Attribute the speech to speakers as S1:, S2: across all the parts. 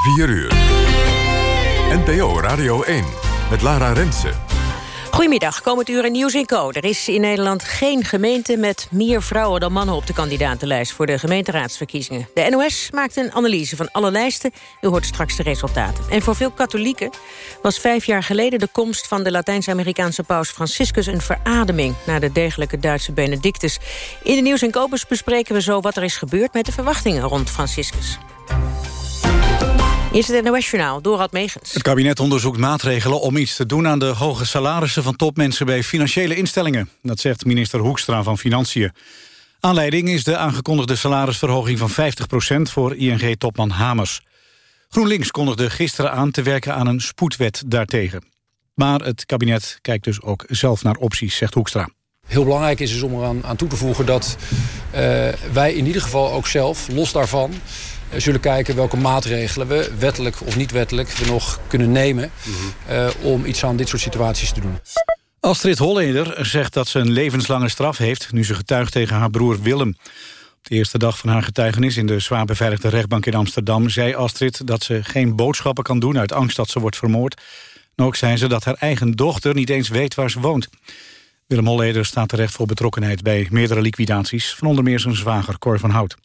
S1: 4 uur. NPO Radio 1 met Lara Rensen.
S2: Goedemiddag, komend uur in Nieuws in Co. Er is in Nederland geen gemeente met meer vrouwen dan mannen op de kandidatenlijst voor de gemeenteraadsverkiezingen. De NOS maakt een analyse van alle lijsten. U hoort straks de resultaten. En voor veel katholieken was vijf jaar geleden de komst van de Latijns-Amerikaanse paus Franciscus een verademing naar de degelijke Duitse Benedictus. In de Nieuws in Kobus bespreken we zo wat er is gebeurd met de verwachtingen rond Franciscus. Is het NOS-journaal, Dorad Megens.
S3: Het kabinet onderzoekt maatregelen om iets te doen aan de hoge salarissen van topmensen bij financiële instellingen. Dat zegt minister Hoekstra van Financiën. Aanleiding is de aangekondigde salarisverhoging van 50% voor ING-topman Hamers. GroenLinks kondigde gisteren aan te werken aan een spoedwet daartegen. Maar het kabinet kijkt dus ook zelf naar opties, zegt Hoekstra.
S4: Heel belangrijk is, is om eraan aan toe te voegen dat uh, wij in ieder geval ook zelf, los daarvan zullen kijken welke maatregelen we, wettelijk of niet wettelijk, we nog kunnen nemen uh, om iets aan dit soort situaties te doen.
S3: Astrid Holleder zegt dat ze een levenslange straf heeft... nu ze getuigt tegen haar broer Willem. Op de eerste dag van haar getuigenis in de zwaar beveiligde rechtbank in Amsterdam... zei Astrid dat ze geen boodschappen kan doen uit angst dat ze wordt vermoord. En ook zei ze dat haar eigen dochter niet eens weet waar ze woont. Willem Holleder staat terecht voor betrokkenheid bij meerdere liquidaties... van onder meer zijn zwager Cor van Hout.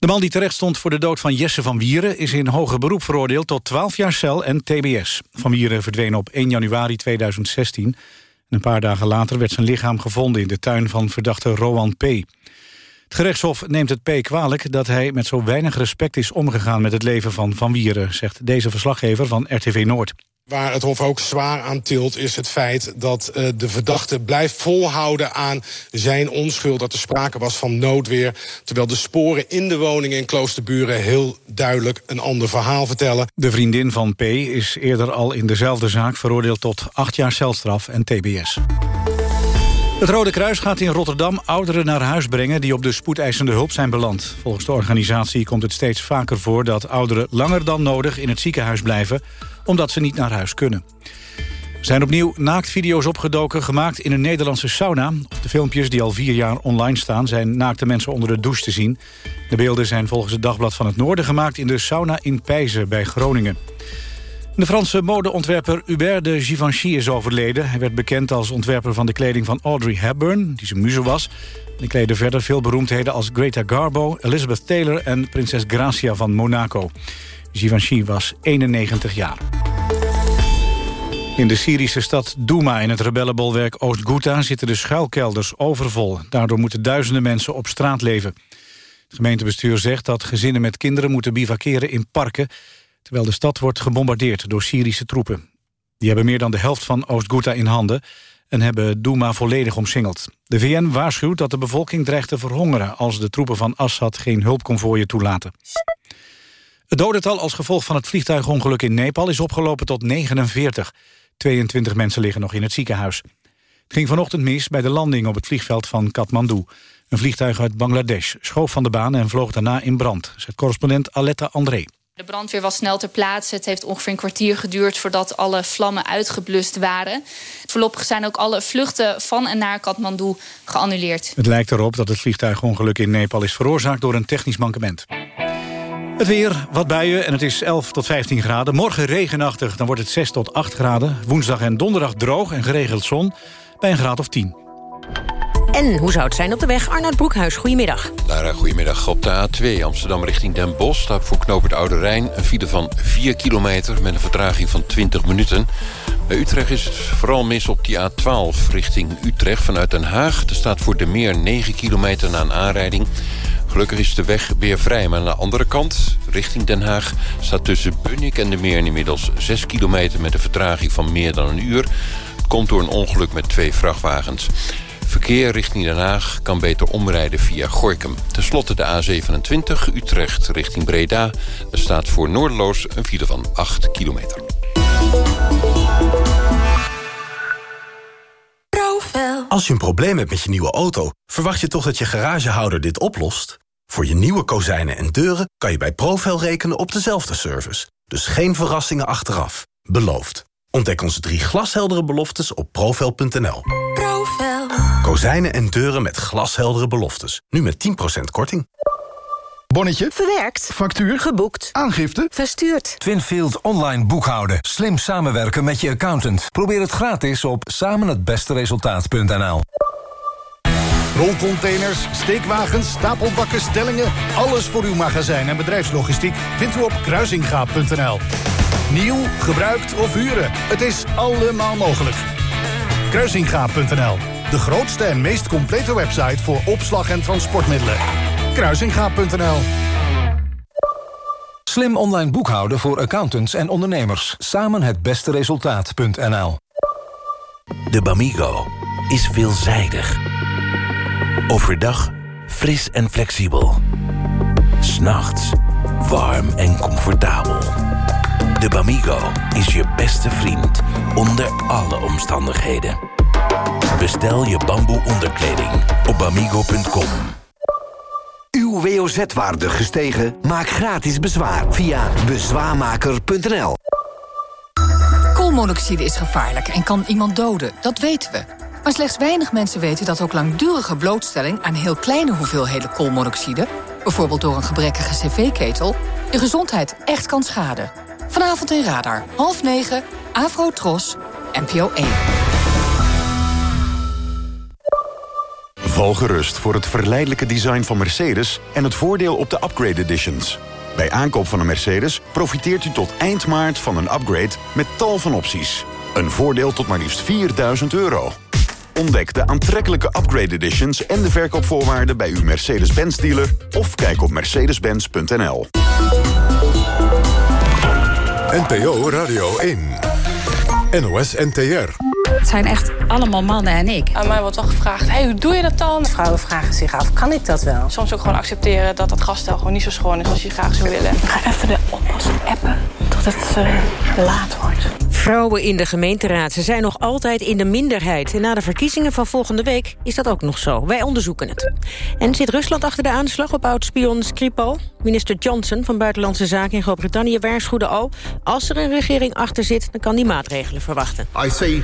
S3: De man die terecht stond voor de dood van Jesse van Wieren... is in hoger beroep veroordeeld tot 12 jaar cel en tbs. Van Wieren verdween op 1 januari 2016. En een paar dagen later werd zijn lichaam gevonden... in de tuin van verdachte Rowan P. Het gerechtshof neemt het P kwalijk dat hij met zo weinig respect is omgegaan... met het leven van Van Wieren, zegt deze verslaggever van RTV Noord.
S5: Waar het Hof ook zwaar aan tilt is het feit dat uh, de verdachte blijft volhouden aan zijn onschuld. Dat er sprake was van noodweer. Terwijl de sporen in de woning in Kloosterburen heel duidelijk een ander verhaal vertellen.
S3: De vriendin van P is eerder al in dezelfde zaak veroordeeld tot acht jaar celstraf en tbs. Het Rode Kruis gaat in Rotterdam ouderen naar huis brengen... die op de spoedeisende hulp zijn beland. Volgens de organisatie komt het steeds vaker voor... dat ouderen langer dan nodig in het ziekenhuis blijven... omdat ze niet naar huis kunnen. Er zijn opnieuw naaktvideo's opgedoken, gemaakt in een Nederlandse sauna. Op de filmpjes die al vier jaar online staan... zijn naakte mensen onder de douche te zien. De beelden zijn volgens het Dagblad van het Noorden gemaakt... in de sauna in Pijzen bij Groningen. De Franse modeontwerper Hubert de Givenchy is overleden. Hij werd bekend als ontwerper van de kleding van Audrey Hepburn, die zijn muze was. Hij kleedde verder veel beroemdheden als Greta Garbo, Elizabeth Taylor en prinses Gracia van Monaco. Givenchy was 91 jaar. In de Syrische stad Douma in het rebellenbolwerk Oost-Ghouta zitten de schuilkelders overvol. Daardoor moeten duizenden mensen op straat leven. Het gemeentebestuur zegt dat gezinnen met kinderen moeten bivakeren in parken terwijl de stad wordt gebombardeerd door Syrische troepen. Die hebben meer dan de helft van Oost-Ghouta in handen en hebben Douma volledig omsingeld. De VN waarschuwt dat de bevolking dreigt te verhongeren... als de troepen van Assad geen hulpconvooien toelaten. Het dodental als gevolg van het vliegtuigongeluk in Nepal is opgelopen tot 49. 22 mensen liggen nog in het ziekenhuis. Het ging vanochtend mis bij de landing op het vliegveld van Kathmandu. Een vliegtuig uit Bangladesh schoof van de baan en vloog daarna in brand, zegt correspondent Aletta André.
S6: De brandweer was snel ter plaatse. Het heeft ongeveer een kwartier geduurd voordat alle vlammen uitgeblust waren. Voorlopig zijn ook alle vluchten van en naar Kathmandu geannuleerd.
S3: Het lijkt erop dat het vliegtuigongeluk in Nepal is veroorzaakt door een technisch mankement. Het weer, wat buien en het is 11 tot 15 graden. Morgen regenachtig, dan wordt het 6 tot 8 graden. Woensdag en donderdag droog en geregeld zon bij een graad of 10.
S2: En hoe zou het zijn op de weg? Arnoud Broekhuis, goedemiddag.
S7: Lara, goedemiddag. Op de A2 Amsterdam richting Den Bosch... staat voor knoop het Oude Rijn een file van 4 kilometer... met een vertraging van 20 minuten. Bij Utrecht is het vooral mis op die A12 richting Utrecht vanuit Den Haag. Er staat voor de meer 9 kilometer na een aanrijding. Gelukkig is de weg weer vrij, maar aan de andere kant, richting Den Haag... staat tussen Bunnik en de Meer inmiddels 6 kilometer... met een vertraging van meer dan een uur. Het komt door een ongeluk met twee vrachtwagens. Verkeer richting Den Haag kan beter omrijden via Gorkum. Ten slotte de A27 Utrecht richting Breda. Er staat voor Noordeloos een file van 8 kilometer.
S8: Als je een probleem hebt met je nieuwe auto... verwacht je toch dat je garagehouder dit oplost? Voor je nieuwe kozijnen en deuren kan je bij Profel rekenen op dezelfde service. Dus geen verrassingen achteraf. Beloofd. Ontdek onze drie glasheldere beloftes op profel.nl. Profel. Kozijnen en deuren met glasheldere beloftes. Nu met 10% korting.
S9: Bonnetje.
S10: Verwerkt.
S9: Factuur.
S10: Geboekt.
S9: Aangifte.
S10: Verstuurd.
S11: Twinfield online boekhouden. Slim samenwerken met je accountant. Probeer het gratis op samenhetbesteresultaat.nl
S9: Rolcontainers, steekwagens, stapelbakken, stellingen... alles voor uw magazijn en bedrijfslogistiek vindt u op kruisingaap.nl. Nieuw, gebruikt of huren, het is allemaal mogelijk. Kruisingaap.nl, de grootste en meest complete website... voor opslag en transportmiddelen. Kruisingaap.nl
S11: Slim online boekhouden voor accountants en ondernemers. Samen het beste resultaat.nl
S12: De Bamigo is veelzijdig. Overdag fris en flexibel. S'nachts warm en comfortabel. De Bamigo is je beste vriend onder alle omstandigheden. Bestel je bamboe onderkleding op bamigo.com.
S13: Uw WOZ-waarde gestegen? Maak gratis bezwaar via bezwaarmaker.nl.
S14: Koolmonoxide is gevaarlijk en kan iemand doden, dat weten we. Maar slechts weinig mensen weten dat ook langdurige blootstelling... aan heel kleine hoeveelheden koolmonoxide... bijvoorbeeld door een gebrekkige cv-ketel... je gezondheid echt kan schaden. Vanavond in Radar, half negen, Afro Tros, NPO 1.
S15: Val gerust voor het verleidelijke design van Mercedes... en het voordeel op de upgrade editions. Bij aankoop van een Mercedes profiteert u tot eind maart van een upgrade... met tal van opties. Een voordeel tot maar liefst 4000 euro. Ontdek de aantrekkelijke upgrade editions en de verkoopvoorwaarden... bij uw Mercedes-Benz dealer of kijk op mercedes-benz.nl.
S1: NPO Radio 1. NOS NTR.
S16: Het zijn echt allemaal mannen en ik.
S17: Aan mij wordt wel gevraagd, hey, hoe doe je dat dan?
S18: Vrouwen vragen zich af, kan ik dat wel?
S17: Soms ook gewoon accepteren dat dat gaststel gewoon niet zo schoon is als je graag zou willen.
S16: Ik ga even de oppassen appen tot het uh, laat wordt.
S2: Vrouwen in de gemeenteraad, ze zijn nog altijd in de minderheid. En na de verkiezingen van volgende week is dat ook nog zo. Wij onderzoeken het. En zit Rusland achter de aanslag op oud-spion Skripal? Minister Johnson van Buitenlandse Zaken in Groot-Brittannië waarschuwde al... als er een regering achter zit, dan kan die maatregelen verwachten.
S19: I say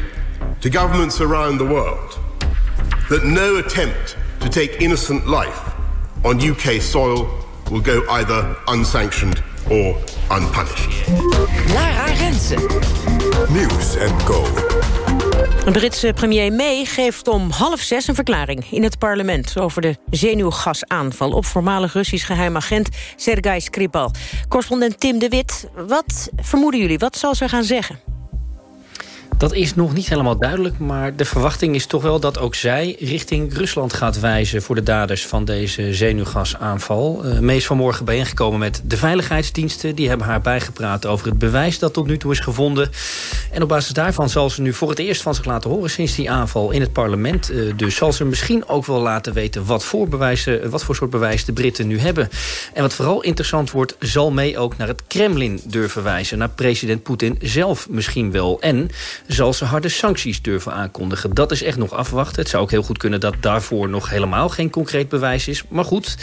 S19: to governments around the world... that no attempt to take innocent life on UK soil... will go either unsanctioned or unpunished.
S2: Lara Rensen.
S1: Nieuws en Co.
S2: De Britse premier May geeft om half zes een verklaring in het parlement... over de zenuwgasaanval op voormalig Russisch geheim agent Sergei Skripal. Correspondent Tim de Wit, wat vermoeden jullie? Wat zal ze gaan zeggen?
S20: Dat is nog niet helemaal duidelijk, maar de verwachting is toch wel dat ook zij richting Rusland gaat wijzen voor de daders van deze zenuwgasaanval. Uh, May is vanmorgen bijeengekomen met de veiligheidsdiensten. Die hebben haar bijgepraat over het bewijs dat tot nu toe is gevonden. En op basis daarvan zal ze nu voor het eerst van zich laten horen sinds die aanval in het parlement. Uh, dus zal ze misschien ook wel laten weten wat voor, bewijzen, wat voor soort bewijs de Britten nu hebben. En wat vooral interessant wordt, zal May ook naar het Kremlin durven wijzen. Naar president Poetin zelf misschien wel. En zal ze harde sancties durven aankondigen. Dat is echt nog afwachten. Het zou ook heel goed kunnen dat daarvoor nog helemaal geen concreet bewijs is. Maar goed,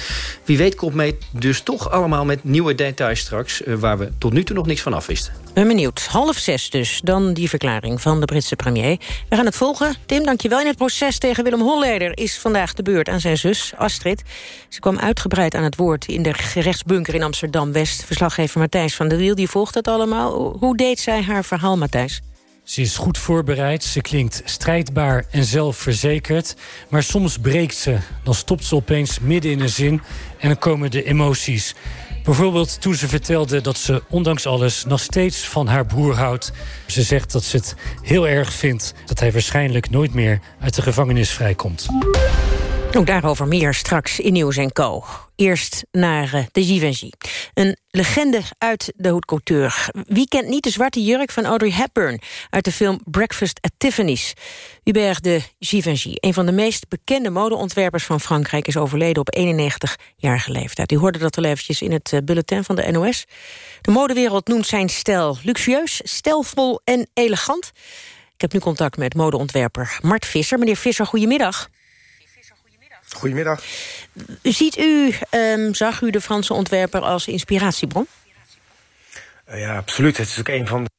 S20: wie weet komt mee dus toch allemaal met nieuwe details straks... waar we tot nu toe nog niks van af wisten.
S2: Ben benieuwd. Half zes dus, dan die verklaring van de Britse premier. We gaan het volgen. Tim, dankjewel. In het proces tegen Willem Holleder is vandaag de beurt aan zijn zus, Astrid. Ze kwam uitgebreid aan het woord in de gerechtsbunker in Amsterdam-West. Verslaggever Matthijs van der Wiel, die volgt het allemaal. Hoe deed zij haar verhaal, Matthijs?
S21: Ze is goed voorbereid, ze klinkt strijdbaar en zelfverzekerd. Maar soms breekt ze. Dan stopt ze opeens midden in een zin en dan komen de emoties. Bijvoorbeeld toen ze vertelde dat ze ondanks alles nog steeds van haar broer houdt. Ze zegt dat ze het heel erg vindt dat hij waarschijnlijk nooit meer uit de gevangenis vrijkomt.
S2: Ook daarover meer straks in Nieuws en Co. Eerst naar uh, de Givenchy. Een legende uit de haute couture. Wie kent niet de zwarte jurk van Audrey Hepburn... uit de film Breakfast at Tiffany's? Hubert de Givenchy, een van de meest bekende modeontwerpers van Frankrijk... is overleden op 91-jarige leeftijd. U hoorde dat al eventjes in het uh, bulletin van de NOS. De modewereld noemt zijn stijl luxueus, stijlvol en elegant. Ik heb nu contact met modeontwerper Mart Visser. Meneer Visser, goedemiddag.
S22: Goedemiddag.
S2: Ziet u, um, zag u de Franse ontwerper als inspiratiebron?
S22: Uh, ja, absoluut. Het is ook een van de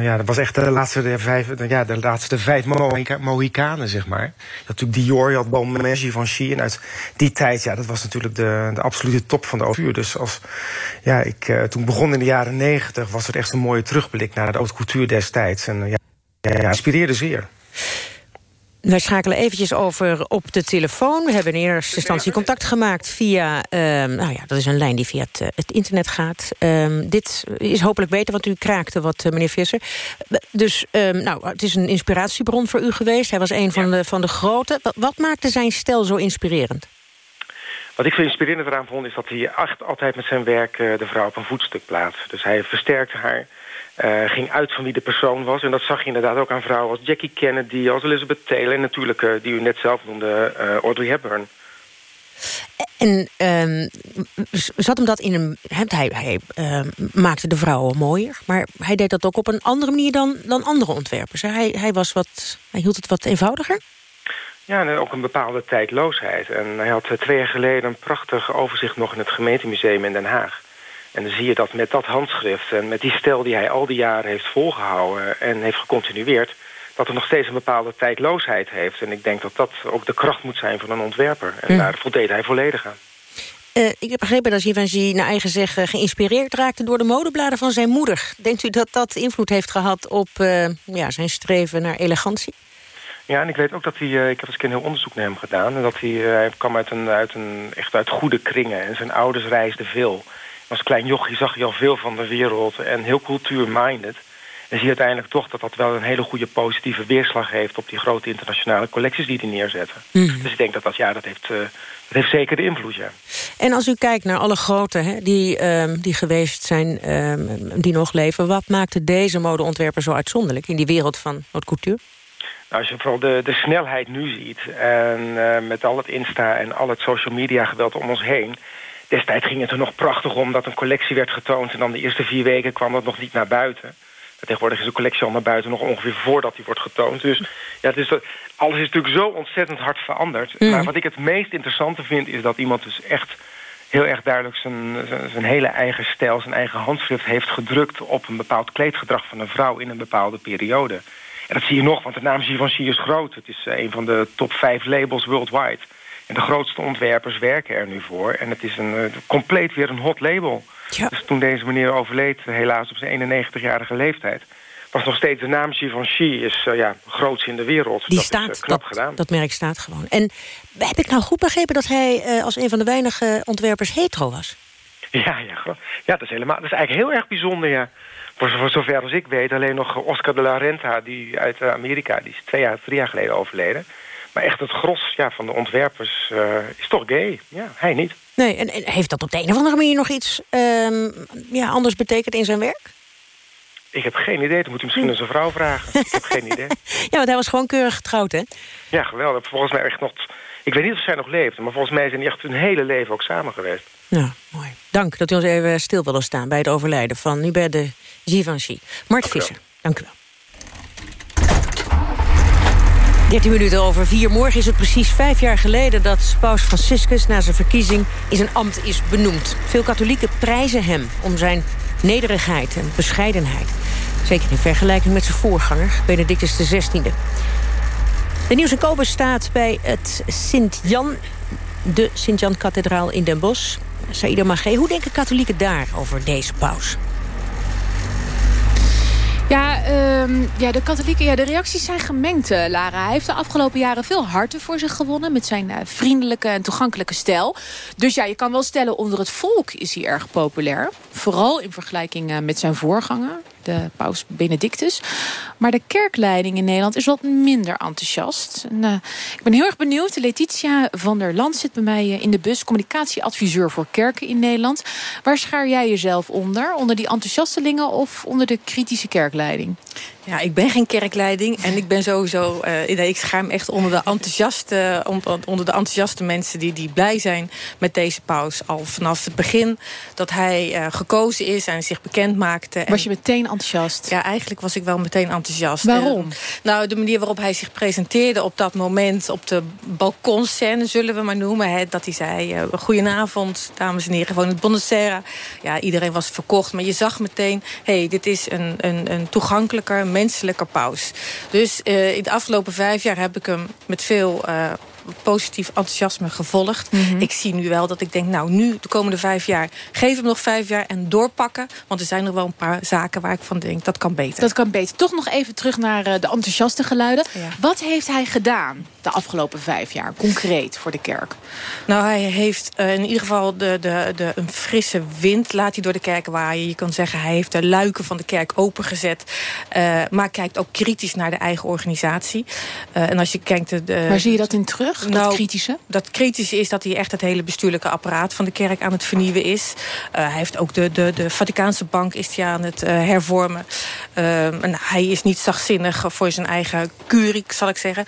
S22: ja, dat was echt de laatste de vijf, de, ja, de laatste vijf Mohika- Mohikanen, zeg maar. Had natuurlijk Dior, je had Balmain, Givenchy. En uit die tijd, ja, dat was natuurlijk de, de absolute top van de haute. Dus als, ja, ik, eh, toen begon in de jaren negentig... was het echt een mooie terugblik naar de haute couture destijds. En eh, ja, ja, ja, inspireerde zeer.
S2: Wij schakelen eventjes over op de telefoon. We hebben in eerste instantie contact gemaakt via... ehm, nou ja, dat is een lijn die via het, eh, het internet gaat. Ehm, dit is hopelijk beter, want u kraakte wat, eh, meneer Visser. Dus ehm, nou, het is een inspiratiebron voor u geweest. Hij was een van, de, van de grote. Wat, wat maakte zijn stijl zo inspirerend?
S22: Wat ik zo inspirerend eraan vond, is dat hij echt altijd met zijn werk eh, de vrouw op een voetstuk plaatst. Dus hij versterkte haar, eh, ging uit van wie de persoon was. En dat zag je inderdaad ook aan vrouwen als Jackie Kennedy, als Elizabeth Taylor... en natuurlijk, eh, die u net zelf noemde, eh, Audrey Hepburn.
S2: En ehm, zat hem dat in een... Hij, hij ehm, maakte de vrouwen mooier, maar hij deed dat ook op een andere manier dan, dan andere ontwerpers. Hij, hij, was wat, hij hield het wat eenvoudiger?
S22: Ja, en ook een bepaalde tijdloosheid. En hij had twee jaar geleden een prachtig overzicht nog in het gemeentemuseum in Den Haag. En dan zie je dat met dat handschrift en met die stijl die hij al die jaren heeft volgehouden en heeft gecontinueerd, dat er nog steeds een bepaalde tijdloosheid heeft. En ik denk dat dat ook de kracht moet zijn van een ontwerper. En
S2: Hm.
S22: daar voldeed hij volledig aan.
S2: Eh, ik heb begrepen dat Givenchy naar eigen zeggen geïnspireerd raakte door de modebladen van zijn moeder. Denkt u dat dat invloed heeft gehad op eh, ja, zijn streven naar elegantie?
S22: Ja, en ik weet ook dat hij... eh, ik heb eens een keer een heel onderzoek naar hem gedaan. En dat hij, hij kwam uit een, uit een, echt uit goede kringen. En zijn ouders reisden veel. Als klein jochie zag hij al veel van de wereld. En heel cultuur-minded. En zie je uiteindelijk toch dat dat wel een hele goede positieve weerslag heeft... op die grote internationale collecties die hij neerzetten.
S2: Mhm.
S22: Dus ik denk dat dat, ja, dat heeft, eh, dat heeft zeker de invloed, ja.
S2: En als u kijkt naar alle groten hè, die, ehm, die geweest zijn, ehm, die nog leven... wat maakte deze modeontwerper zo uitzonderlijk in die wereld van haute couture?
S22: Nou, als je vooral de, de snelheid nu ziet... en eh, met al het Insta en al het social media geweld om ons heen... destijds ging het er nog prachtig om dat een collectie werd getoond... en dan de eerste vier weken kwam dat nog niet naar buiten. Tegenwoordig is een collectie al naar buiten nog ongeveer voordat die wordt getoond. Dus ja, het is, alles is natuurlijk zo ontzettend hard veranderd.
S2: Mm.
S22: Maar wat ik het meest interessante vind... is dat iemand dus echt heel erg duidelijk zijn, zijn, zijn hele eigen stijl... zijn eigen handschrift heeft gedrukt op een bepaald kleedgedrag van een vrouw... in een bepaalde periode. En dat zie je nog, want de naam Givenchy is groot. Het is eh, een van de top vijf labels worldwide. En de grootste ontwerpers werken er nu voor. En het is een, eh, compleet weer een hot label. Dus toen deze meneer overleed, eh, helaas op zijn 91-jarige leeftijd... was nog steeds de naam Givenchy is uh, ja, grootst in de wereld.
S2: Die
S22: dat
S2: staat,
S22: is uh, knap
S2: dat,
S22: gedaan.
S2: dat merk staat gewoon. En heb ik nou goed begrepen dat hij als een van de weinige ontwerpers hetero was?
S22: Ja, ja, ja dat, is helemaal, dat is eigenlijk heel erg bijzonder, ja. Voor, voor zover als ik weet, alleen nog Oscar de la Renta... die uit Amerika, die is twee jaar, drie jaar geleden overleden. Maar echt het gros ja, van de ontwerpers uh, is toch gay. Ja, hij niet.
S2: Nee, en, en, heeft dat op de een of andere manier nog iets um, ja, anders betekend in zijn werk?
S22: Ik heb geen idee. Dat moet u misschien aan zijn vrouw vragen. ik heb geen idee.
S2: Ja, want hij was gewoon keurig getrouwd, hè?
S22: Ja, geweldig. Volgens mij echt nog... Ik weet niet of zij nog leeft, maar volgens mij zijn die echt hun hele leven ook samen geweest.
S2: Ja, mooi. Dank dat u ons even stil wilde staan bij het overlijden van Hubert de Givenchy. Mart Visser, dank u wel. 13 minuten over vier. Morgen is het precies vijf jaar geleden dat paus Franciscus... na zijn verkiezing in zijn ambt is benoemd. Veel katholieken prijzen hem om zijn nederigheid en bescheidenheid. Zeker in vergelijking met zijn voorganger, Benedictus XVI. De Nieuws en Kobus staat bij het Sint-Jan... de Sint-Jan-kathedraal in Den Bosch. Saïda Magé, hoe denken katholieken daar over deze paus?
S23: Ja, um, ja, de katholieken, ja, de reacties zijn gemengd, uh, Lara. Hij heeft de afgelopen jaren veel harten voor zich gewonnen... met zijn uh, vriendelijke en toegankelijke stijl. Dus ja, je kan wel stellen, onder het volk is hij erg populair. Vooral in vergelijking uh, met zijn voorganger, de paus Benedictus. Maar de kerkleiding in Nederland is wat minder enthousiast. En, uh, ik ben heel erg benieuwd. Letitia van der Land zit bij mij in de bus. Communicatieadviseur voor kerken in Nederland. Waar schaar jij jezelf onder? Onder die enthousiastelingen of onder de kritische kerkleiding?
S24: Ja, ik ben geen kerkleiding en ik ben sowieso... Uh, nee, ik echt onder de enthousiaste, onder de enthousiaste mensen... Die, die blij zijn met deze paus. Al vanaf het begin dat hij uh, gekozen is en zich bekend maakte.
S25: Was je meteen enthousiast?
S24: Ja, eigenlijk was ik wel meteen enthousiast.
S25: Waarom?
S24: Nou, de manier waarop hij zich presenteerde op dat moment... op de balkonscène, zullen we maar noemen. Hè, dat hij zei, goedenavond, dames en heren, gewoon het Bonacera. Ja, iedereen was verkocht, maar je zag meteen... hé, hey, dit is een, een, een toegankelijker menselijke paus. Dus uh, in de afgelopen vijf jaar heb ik hem met veel... Positief enthousiasme gevolgd. Mm -hmm. Ik zie nu wel dat ik denk, nou nu de komende vijf jaar... geef hem nog vijf jaar en doorpakken. Want er zijn nog wel een paar zaken waar ik van denk, dat kan beter.
S25: Dat kan beter. Toch nog even terug naar uh, de enthousiaste geluiden. Ja. Wat heeft hij gedaan de afgelopen vijf jaar, concreet, voor de kerk?
S24: Nou, hij heeft uh, in ieder geval de, de, de, een frisse wind laat hij door de kerk waaien. Je kan zeggen, hij heeft de luiken van de kerk opengezet. Uh, maar kijkt ook kritisch naar de eigen organisatie. en als je kijkt... De, de,
S25: Waar zie je dat in terug?
S24: Nou,
S25: dat kritische?
S24: Dat kritische is dat hij echt het hele bestuurlijke apparaat van de kerk aan het vernieuwen is. Uh, hij heeft ook de, de, de Vaticaanse bank is hij aan het uh, hervormen. Uh, en hij is niet zachtzinnig voor zijn eigen curie, zal ik zeggen.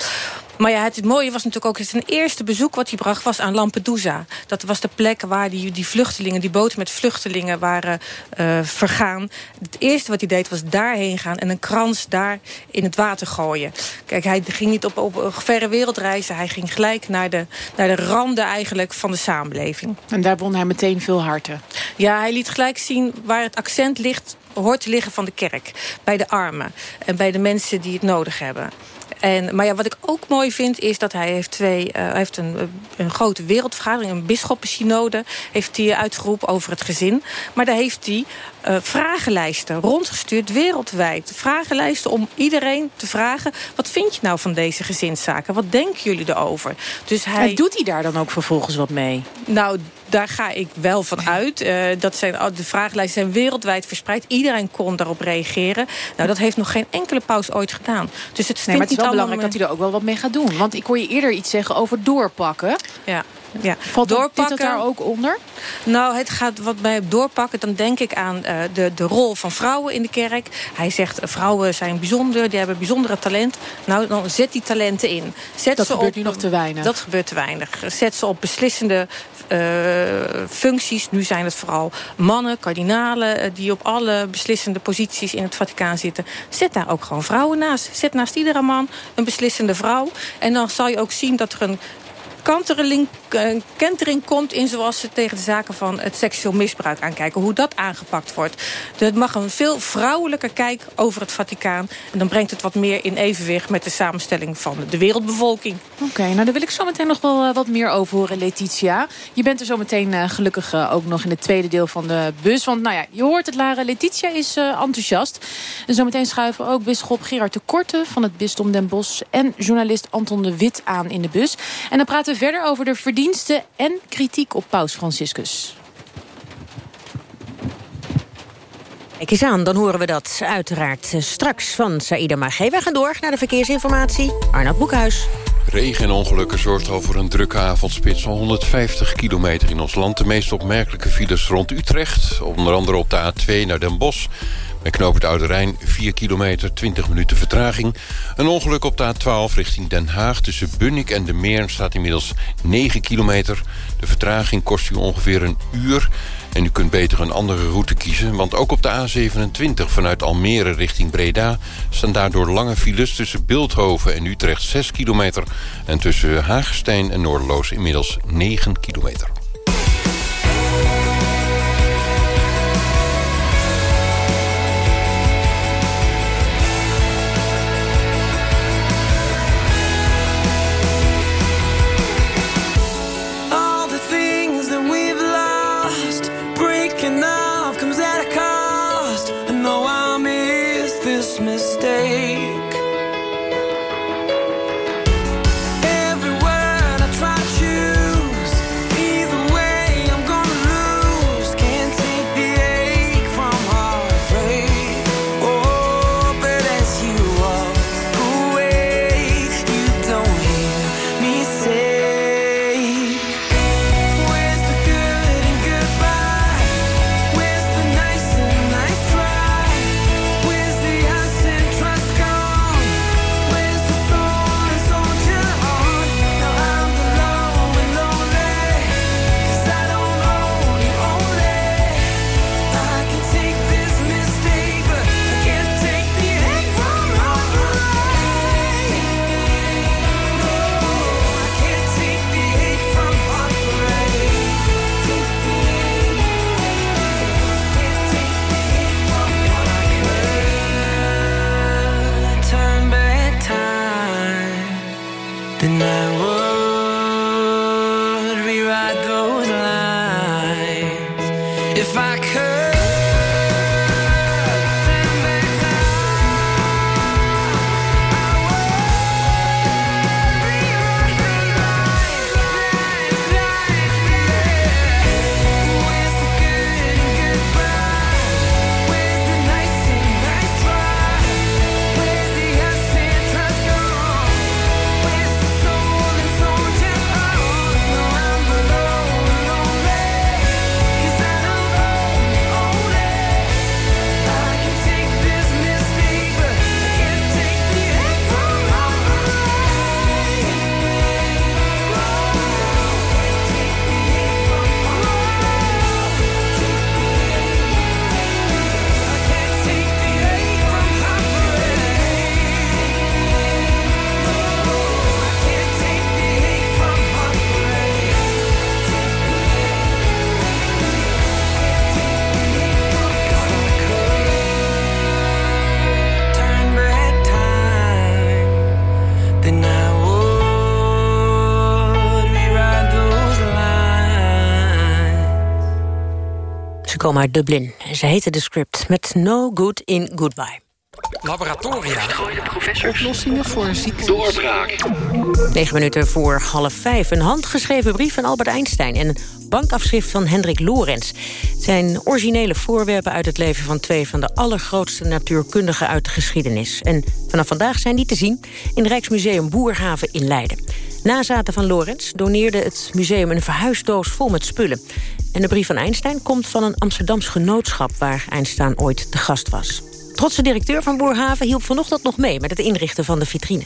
S24: Maar ja, het, het mooie was natuurlijk ook... zijn eerste bezoek wat hij bracht was aan Lampedusa. Dat was de plek waar die, die vluchtelingen, die boten met vluchtelingen waren uh, vergaan. Het eerste wat hij deed was daarheen gaan... en een krans daar in het water gooien. Kijk, hij ging niet op, op verre wereldreizen. Hij ging gelijk naar de, naar de randen eigenlijk van de samenleving.
S25: En daar won hij meteen veel harten.
S24: Ja, hij liet gelijk zien waar het accent ligt hoort te liggen van de kerk. Bij de armen en bij de mensen die het nodig hebben. En, maar ja, wat ik ook mooi vind is dat hij heeft, twee, hij heeft een, een grote wereldvergadering, een bisschoppensynode, heeft hij uitgeroepen over het gezin. Maar daar heeft hij uh, vragenlijsten rondgestuurd wereldwijd. Vragenlijsten om iedereen te vragen, wat vind je nou van deze gezinszaken? Wat denken jullie erover?
S25: Dus hij... Doet hij daar dan ook vervolgens wat mee?
S24: Nou, daar ga ik wel van uit. Uh, dat zijn, de vragenlijsten zijn wereldwijd verspreid. Iedereen kon daarop reageren. Nou, dat heeft nog geen enkele paus ooit gedaan. Dus het,
S25: nee, maar het is wel
S24: belangrijk
S25: dat hij er ook wel wat mee gaat doen. Want ik hoor je eerder iets zeggen over doorpakken.
S24: Ja. Ja.
S25: Valt doorpakken, dit daar ook onder?
S24: Nou, het gaat wat bij doorpakken. Dan denk ik aan uh, de, de rol van vrouwen in de kerk. Hij zegt, vrouwen zijn bijzonder, die hebben bijzondere talent. Nou, dan zet die talenten in. Zet
S25: dat
S24: ze
S25: gebeurt
S24: op,
S25: nu nog te weinig.
S24: Dat gebeurt te weinig. Zet ze op beslissende uh, functies. Nu zijn het vooral mannen, kardinalen... Uh, die op alle beslissende posities in het Vaticaan zitten. Zet daar ook gewoon vrouwen naast. Zet naast iedere man een beslissende vrouw. En dan zal je ook zien dat er een kantering, kentering komt in zoals ze tegen de zaken van het seksueel misbruik aankijken. Hoe dat aangepakt wordt. Het mag een veel vrouwelijker kijk over het Vaticaan. En dan brengt het wat meer in evenwicht met de samenstelling van de wereldbevolking.
S25: Oké, nou daar wil ik zo meteen nog wel uh, wat meer over horen, Letitia. Je bent er zo meteen uh, gelukkig ook nog in het tweede deel van de bus. Want nou ja, je hoort het, Lara. Letitia is enthousiast. En zometeen schuiven ook bisschop Gerard de Korte van het bisdom Den Bosch... en journalist Anton de Wit aan in de bus. En dan praten we verder over de verdiensten en kritiek op paus Franciscus.
S2: Kijk eens aan, dan horen we dat uiteraard straks van Saïda Magé. Wij gaan door naar de verkeersinformatie. Arnoud Boekhuis.
S26: Regen en ongelukken zorgt over een drukke avondspits van 150 kilometer in ons land. De meest opmerkelijke files rond Utrecht. Onder andere op de A2 naar Den Bosch. Bij knoop het Oude Rijn 4 kilometer, 20 minuten vertraging. Een ongeluk op de A12 richting Den Haag. Tussen Bunnik en de Meern staat inmiddels 9 kilometer. De vertraging kost u ongeveer een uur. En u kunt beter een andere route kiezen. Want ook op de A27 vanuit Almere richting Breda... staan daardoor lange files tussen Beeldhoven en Utrecht 6 kilometer... en tussen Hagestein en Noorderloos inmiddels 9 kilometer.
S2: mistake. Uit Dublin. Ze heten The Script met No Good in Goodbye.
S27: Laboratoria.
S14: Oplossingen voor ziekte.
S27: Doorbraak.
S2: 9 minuten voor half vijf. Een handgeschreven brief van Albert Einstein... en een bankafschrift van Hendrik Lorentz. Het zijn originele voorwerpen uit het leven van twee... van de allergrootste natuurkundigen uit de geschiedenis. En vanaf vandaag zijn die te zien in het Rijksmuseum Boerhaven in Leiden. Nazaten van Lorentz doneerde het museum een verhuisdoos vol met spullen. En de brief van Einstein komt van een Amsterdams genootschap... waar Einstein ooit te gast was. Trotse directeur van Boerhaven hielp vanochtend nog mee... met het inrichten van de vitrine.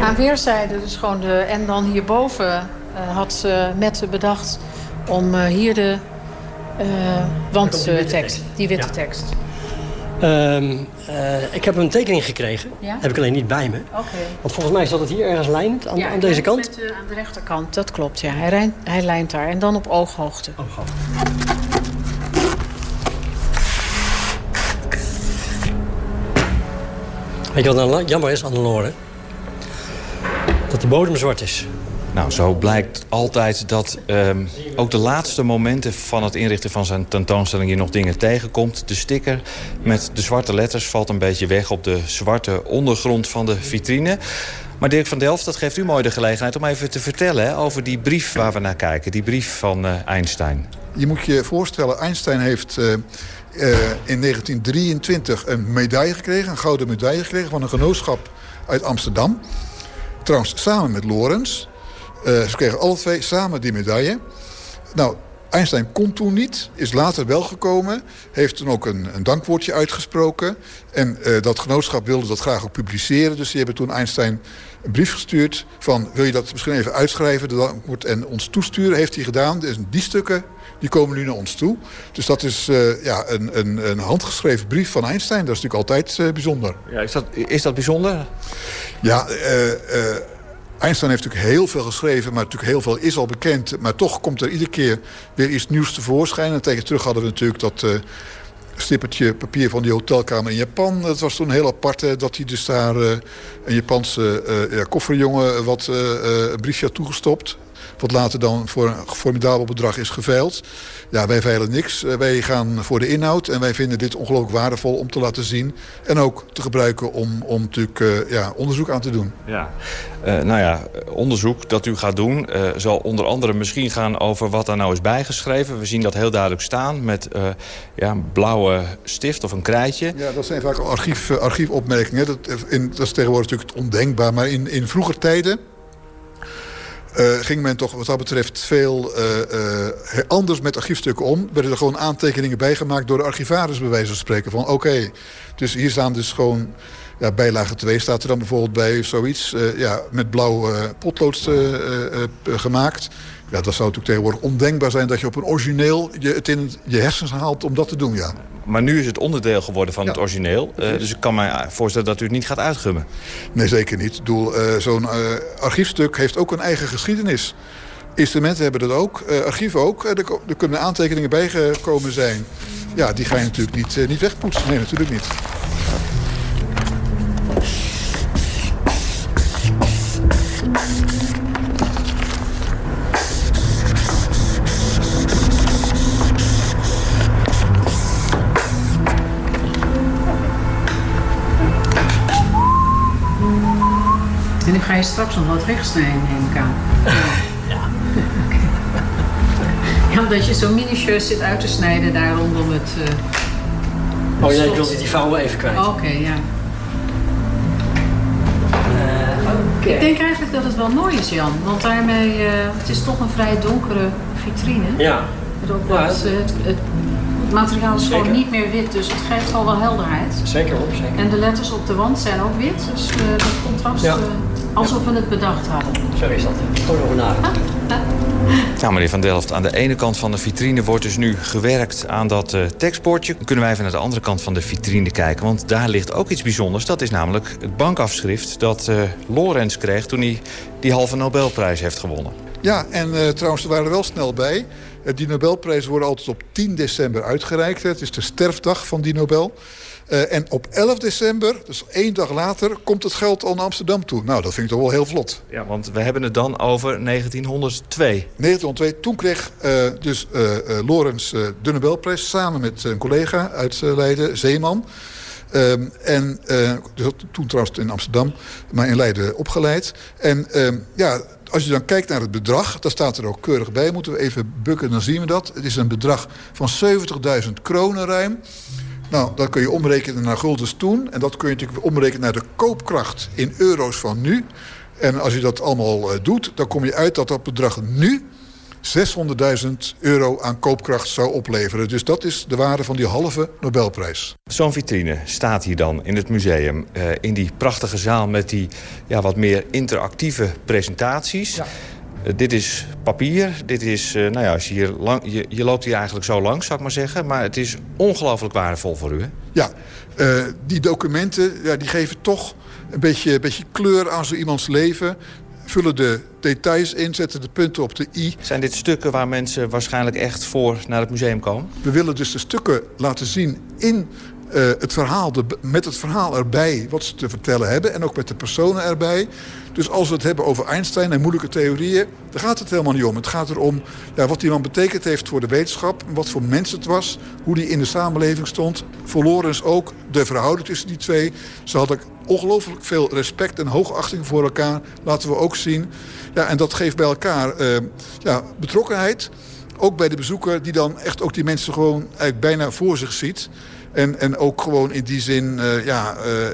S10: Aan weerszijden, dus gewoon de, en dan hierboven uh, had ze Mette bedacht om uh, hier de uh, wandtekst, die witte
S28: Ja.
S10: tekst.
S28: Um, uh, ik heb een tekening gekregen.
S10: Ja?
S28: Heb ik alleen niet bij me. Want volgens mij zat het hier ergens lijnend aan,
S10: Ja,
S28: aan deze
S10: lijnt
S28: kant.
S10: Met, uh, aan de rechterkant, dat klopt, ja. Hij, rijnt, hij lijnt daar en dan op ooghoogte.
S28: Ooghoogte. Weet je wat nou jammer is aan de Loren? Dat de bodem zwart is.
S29: Nou, zo blijkt altijd dat um, ook de laatste momenten van het inrichten van zijn tentoonstelling... je nog dingen tegenkomt. De sticker met de zwarte letters valt een beetje weg op de zwarte ondergrond van de vitrine. Maar Dirk van Delft, dat geeft u mooi de gelegenheid om even te vertellen... Hè, over die brief waar we naar kijken, die brief van uh, Einstein.
S30: Je moet je voorstellen, Einstein heeft... Uh, uh, in 1923 een medaille gekregen, een gouden medaille gekregen... van een genootschap uit Amsterdam. Trouwens, samen met Lorenz. Uh, ze kregen alle twee samen die medaille. Nou, Einstein kon toen niet, is later wel gekomen. Heeft toen ook een, een dankwoordje uitgesproken. En uh, dat genootschap wilde dat graag ook publiceren. Dus die hebben toen Einstein een brief gestuurd van... wil je dat misschien even uitschrijven de dankwoord, en ons toesturen? Heeft hij gedaan. Dus die stukken die komen nu naar ons toe. Dus dat is uh, ja, een, een, een handgeschreven brief van Einstein. Dat is natuurlijk altijd uh, bijzonder.
S29: Ja, is, dat, is dat bijzonder?
S30: Ja, uh, Einstein heeft natuurlijk heel veel geschreven, maar natuurlijk heel veel is al bekend. Maar toch komt er iedere keer weer iets nieuws tevoorschijn. En tegen terug hadden we natuurlijk dat uh, stippertje papier van die hotelkamer in Japan. Dat was toen heel apart, dat hij dus daar uh, een Japanse ja, kofferjongen wat een briefje had toegestopt. Wat later dan voor een formidabel bedrag is geveild. Ja, wij veilen niks. Wij gaan voor de inhoud. En wij vinden dit ongelooflijk waardevol om te laten zien. En ook te gebruiken om, om natuurlijk uh, ja, onderzoek aan te doen.
S29: Ja. Uh, nou ja, onderzoek dat u gaat doen... Uh, zal onder andere misschien gaan over wat daar nou is bijgeschreven. We zien dat heel duidelijk staan met ja, een blauwe stift of een krijtje.
S30: Ja, dat zijn vaak archief, archiefopmerkingen. Dat, in, dat is tegenwoordig natuurlijk ondenkbaar. Maar in, in vroeger tijden... Uh, ging men toch wat dat betreft veel uh, uh, anders met archiefstukken om. Werden er gewoon aantekeningen bijgemaakt door de archivaris bij wijze van spreken. Van oké, dus hier staan dus gewoon... Ja, bijlage 2 staat er dan bijvoorbeeld bij of zoiets. ja, met blauw potlood gemaakt. Ja, dat zou natuurlijk tegenwoordig ondenkbaar zijn... dat je op een origineel je het in je hersens haalt om dat te doen, ja.
S29: Maar nu is het onderdeel geworden van ja. het origineel. Dus ik kan me voorstellen dat u het niet gaat uitgummen.
S30: Nee, zeker niet. Zo'n archiefstuk heeft ook een eigen geschiedenis. Instrumenten hebben dat ook, archieven ook. Er, er, kunnen aantekeningen bijgekomen zijn. Ja, die ga je natuurlijk niet, niet wegpoetsen. Nee, natuurlijk niet.
S10: Je straks nog wat wegsnijden, neem ik aan.
S28: Ja.
S10: ja, omdat je zo'n mini-shirt zit uit te snijden daar rondom het...
S28: Uh, oh ja, ik wilde die vouwen even kwijt.
S10: Oké, okay, ja. Okay. Ik denk eigenlijk dat het wel mooi is, Jan. Want daarmee, uh, het is toch een vrij donkere vitrine.
S28: Ja.
S10: Het, het, het, materiaal is gewoon niet meer wit, dus het geeft al wel helderheid.
S28: Zeker hoor, zeker.
S10: En de letters op de wand zijn ook wit, dus uh, dat contrast, ja. uh, alsof we het bedacht hadden.
S28: Zo is dat. Gewoon over nadenken.
S29: Nou, meneer Van Delft, aan de ene kant van de vitrine wordt dus nu gewerkt aan dat uh, tekstbordje. Dan kunnen wij even naar de andere kant van de vitrine kijken, want daar ligt ook iets bijzonders. Dat is namelijk het bankafschrift dat uh, Lorenz kreeg toen hij die halve Nobelprijs heeft gewonnen.
S30: Ja, en uh, trouwens, we waren er wel snel bij. Uh, die Nobelprijzen worden altijd op 10 december uitgereikt. Het is de sterfdag van die Nobel. Uh, en op 11 december, dus één dag later, komt het geld al naar Amsterdam toe. Nou, dat vind ik toch wel heel vlot.
S29: Ja, want we hebben het dan over 1902.
S30: 1902, toen kreeg uh, dus uh, Lorenz de Nobelprijs... samen met een collega uit Leiden, Zeeman... Um, en uh, toen trouwens in Amsterdam, maar in Leiden opgeleid. En um, ja, als je dan kijkt naar het bedrag, daar staat er ook keurig bij. Moeten we even bukken, dan zien we dat. Het is een bedrag van 70.000 kronen ruim. Nou, dat kun je omrekenen naar guldens toen. En dat kun je natuurlijk omrekenen naar de koopkracht in euro's van nu. En als je dat allemaal uh, doet, dan kom je uit dat dat bedrag nu 600.000 euro aan koopkracht zou opleveren. Dus dat is de waarde van die halve Nobelprijs.
S29: Zo'n vitrine staat hier dan in het museum. Uh, in die prachtige zaal met die ja, wat meer interactieve presentaties. Ja. Uh, dit is papier. Dit is, uh, nou ja, als je, hier lang, je, je, loopt hier eigenlijk zo lang, zou ik maar zeggen. Maar het is ongelooflijk waardevol voor u, hè?
S30: Ja, die documenten ja, die geven toch een beetje, een beetje kleur aan zo iemands leven vullen de details in, zetten de punten op de i.
S29: Zijn dit stukken waar mensen waarschijnlijk echt voor naar het museum komen?
S30: We willen dus de stukken laten zien in uh, het verhaal, de, met het verhaal erbij wat ze te vertellen hebben... en ook met de personen erbij. Dus als we het hebben over Einstein en moeilijke theorieën... daar gaat het helemaal niet om. Het gaat erom wat die man betekend heeft voor de wetenschap... wat voor mens het was, hoe die in de samenleving stond. Voor Lorenz ook de verhouding tussen die twee. Ze hadden ongelooflijk veel respect en hoogachting voor elkaar. Laten we ook zien. Ja, en dat geeft bij elkaar uh, ja, betrokkenheid. Ook bij de bezoeker die dan echt ook die mensen gewoon eigenlijk bijna voor zich ziet... En, en ook gewoon in die zin, uh, ja, uh,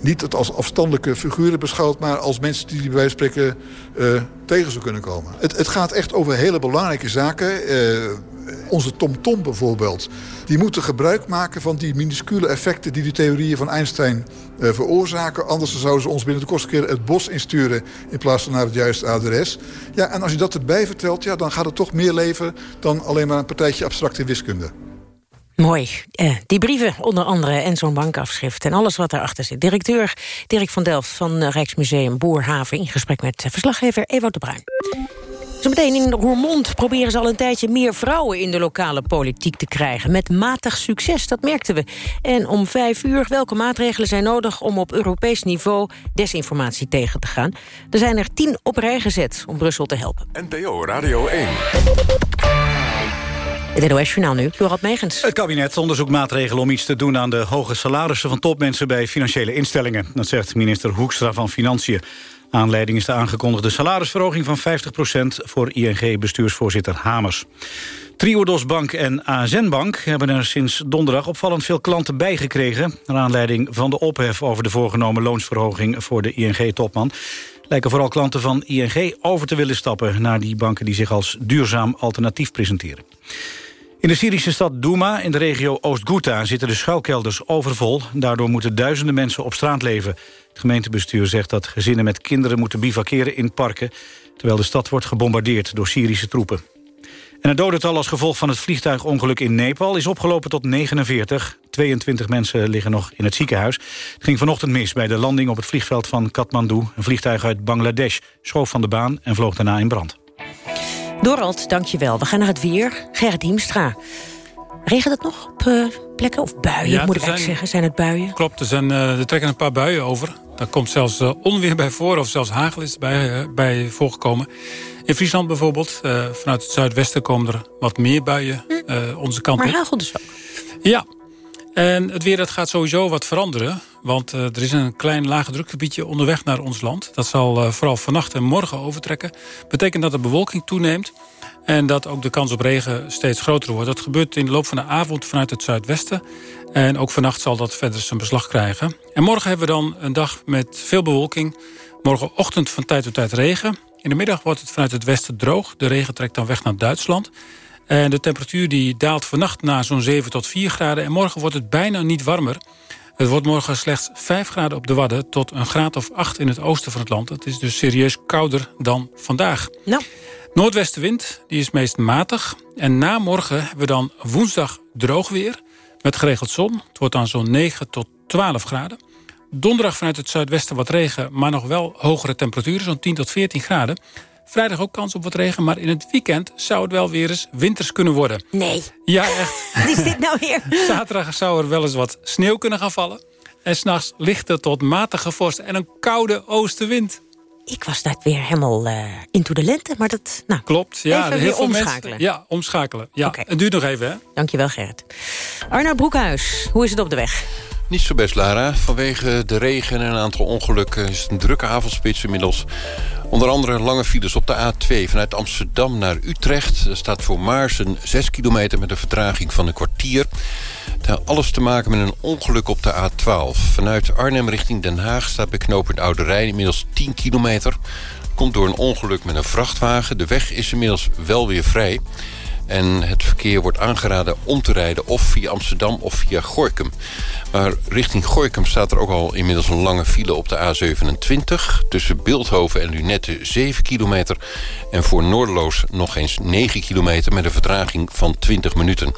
S30: niet het als afstandelijke figuren beschouwt... maar als mensen die bij wijze spreken uh, tegen zou kunnen komen. Het, het gaat echt over hele belangrijke zaken. onze TomTom -tom bijvoorbeeld. Die moeten gebruik maken van die minuscule effecten... die de theorieën van Einstein veroorzaken. Anders zouden ze ons binnen de kortste keer het bos insturen... in plaats van naar het juiste adres. Ja, en als je dat erbij vertelt, ja, dan gaat het toch meer leven... dan alleen maar een partijtje abstracte wiskunde.
S2: Mooi. Eh, die brieven onder andere en zo'n bankafschrift en alles wat daarachter zit. Directeur Dirk van Delft van Rijksmuseum Boerhaven... in gesprek met verslaggever Ewout de Bruin. Zometeen in Roermond proberen ze al een tijdje meer vrouwen in de lokale politiek te krijgen. Met matig succes, dat merkten we. En om vijf uur, welke maatregelen zijn nodig om op Europees niveau desinformatie tegen te gaan? Er zijn er tien op rij gezet om Brussel te helpen.
S8: NPO Radio 1.
S2: Het NOS-journaal nu, Dorot Megens.
S3: Het kabinet onderzoekt maatregelen om iets te doen aan de hoge salarissen van topmensen bij financiële instellingen. Dat zegt minister Hoekstra van Financiën. Aanleiding is de aangekondigde salarisverhoging van 50% voor ING-bestuursvoorzitter Hamers. Triodos Bank en ASN Bank hebben er sinds donderdag opvallend veel klanten bijgekregen. Naar aanleiding van de ophef over de voorgenomen loonsverhoging voor de ING-topman lijken vooral klanten van ING over te willen stappen... naar die banken die zich als duurzaam alternatief presenteren. In de Syrische stad Douma in de regio Oost-Ghouta zitten de schuilkelders overvol. Daardoor moeten duizenden mensen op straat leven. Het gemeentebestuur zegt dat gezinnen met kinderen moeten bivakeren in parken... terwijl de stad wordt gebombardeerd door Syrische troepen. En het dodental als gevolg van het vliegtuigongeluk in Nepal is opgelopen tot 49. 22 mensen liggen nog in het ziekenhuis. Het ging vanochtend mis bij de landing op het vliegveld van Kathmandu. Een vliegtuig uit Bangladesh schoof van de baan en vloog daarna in brand.
S2: Dorald, dankjewel. We gaan naar het weer. Gerrit Diemstra. Regent het nog op uh, plekken? Of buien, ja, moet ik eigenlijk zeggen. Zijn het buien?
S27: Klopt, er, zijn, uh, er trekken een paar buien over. Daar komt zelfs uh, onweer bij voor. Of zelfs hagel is bij, bij voorgekomen. In Friesland bijvoorbeeld. vanuit het zuidwesten komen er wat meer buien hm. onze kant
S2: maar
S27: op.
S2: Maar hagel dus ook?
S27: Ja. En het weer dat gaat sowieso wat veranderen. Want uh, er is een klein lage drukgebiedje onderweg naar ons land. Dat zal uh, vooral vannacht en morgen overtrekken. Betekent dat de bewolking toeneemt. En dat ook de kans op regen steeds groter wordt. Dat gebeurt in de loop van de avond vanuit het zuidwesten. En ook vannacht zal dat verder zijn beslag krijgen. En morgen hebben we dan een dag met veel bewolking. Morgenochtend van tijd tot tijd regen. In de middag wordt het vanuit het westen droog. De regen trekt dan weg naar Duitsland. En de temperatuur die daalt vannacht naar zo'n 7 tot 4 graden. En morgen wordt het bijna niet warmer. Het wordt morgen slechts 5 graden op de Wadden... tot een graad of 8 in het oosten van het land. Het is dus serieus kouder dan vandaag.
S2: Nou.
S27: Noordwestenwind die is meest matig. En na morgen hebben we dan woensdag droog weer... met geregeld zon. Het wordt dan zo'n 9 tot 12 graden. Donderdag vanuit het zuidwesten wat regen... maar nog wel hogere temperaturen, zo'n 10 tot 14 graden. Vrijdag ook kans op wat regen, maar in het weekend zou het wel weer eens winters kunnen worden.
S2: Nee.
S27: Ja, echt.
S2: Wat is dit nou weer?
S27: Zaterdag zou er wel eens wat sneeuw kunnen gaan vallen. En s'nachts lichte tot matige vorst en een koude oostenwind.
S2: Ik was net weer helemaal uh, into de lente, maar dat... Nou,
S27: Klopt, ja.
S2: Even
S27: heel veel
S2: omschakelen.
S27: Mensen, ja, omschakelen. Ja, het duurt nog even, hè?
S2: Dankjewel, Gerrit. Arnoud Broekhuis, hoe is het op de weg?
S7: Niet zo best, Lara. Vanwege de regen en een aantal ongelukken is het een drukke avondspits inmiddels. Onder andere lange files op de A2 vanuit Amsterdam naar Utrecht. Er staat voor Maarsen 6 kilometer met een vertraging van een kwartier. Het heeft alles te maken met een ongeluk op de A12. Vanuit Arnhem richting Den Haag staat bij knooppunt Oude Rijn inmiddels 10 kilometer. Komt door een ongeluk met een vrachtwagen. De weg is inmiddels wel weer vrij. En het verkeer wordt aangeraden om te rijden of via Amsterdam of via Gorkum. Maar richting Gorkum staat er ook al inmiddels een lange file op de A27... tussen Beeldhoven en Lunette 7 kilometer... en voor Noorderloos nog eens 9 kilometer met een vertraging van 20 minuten.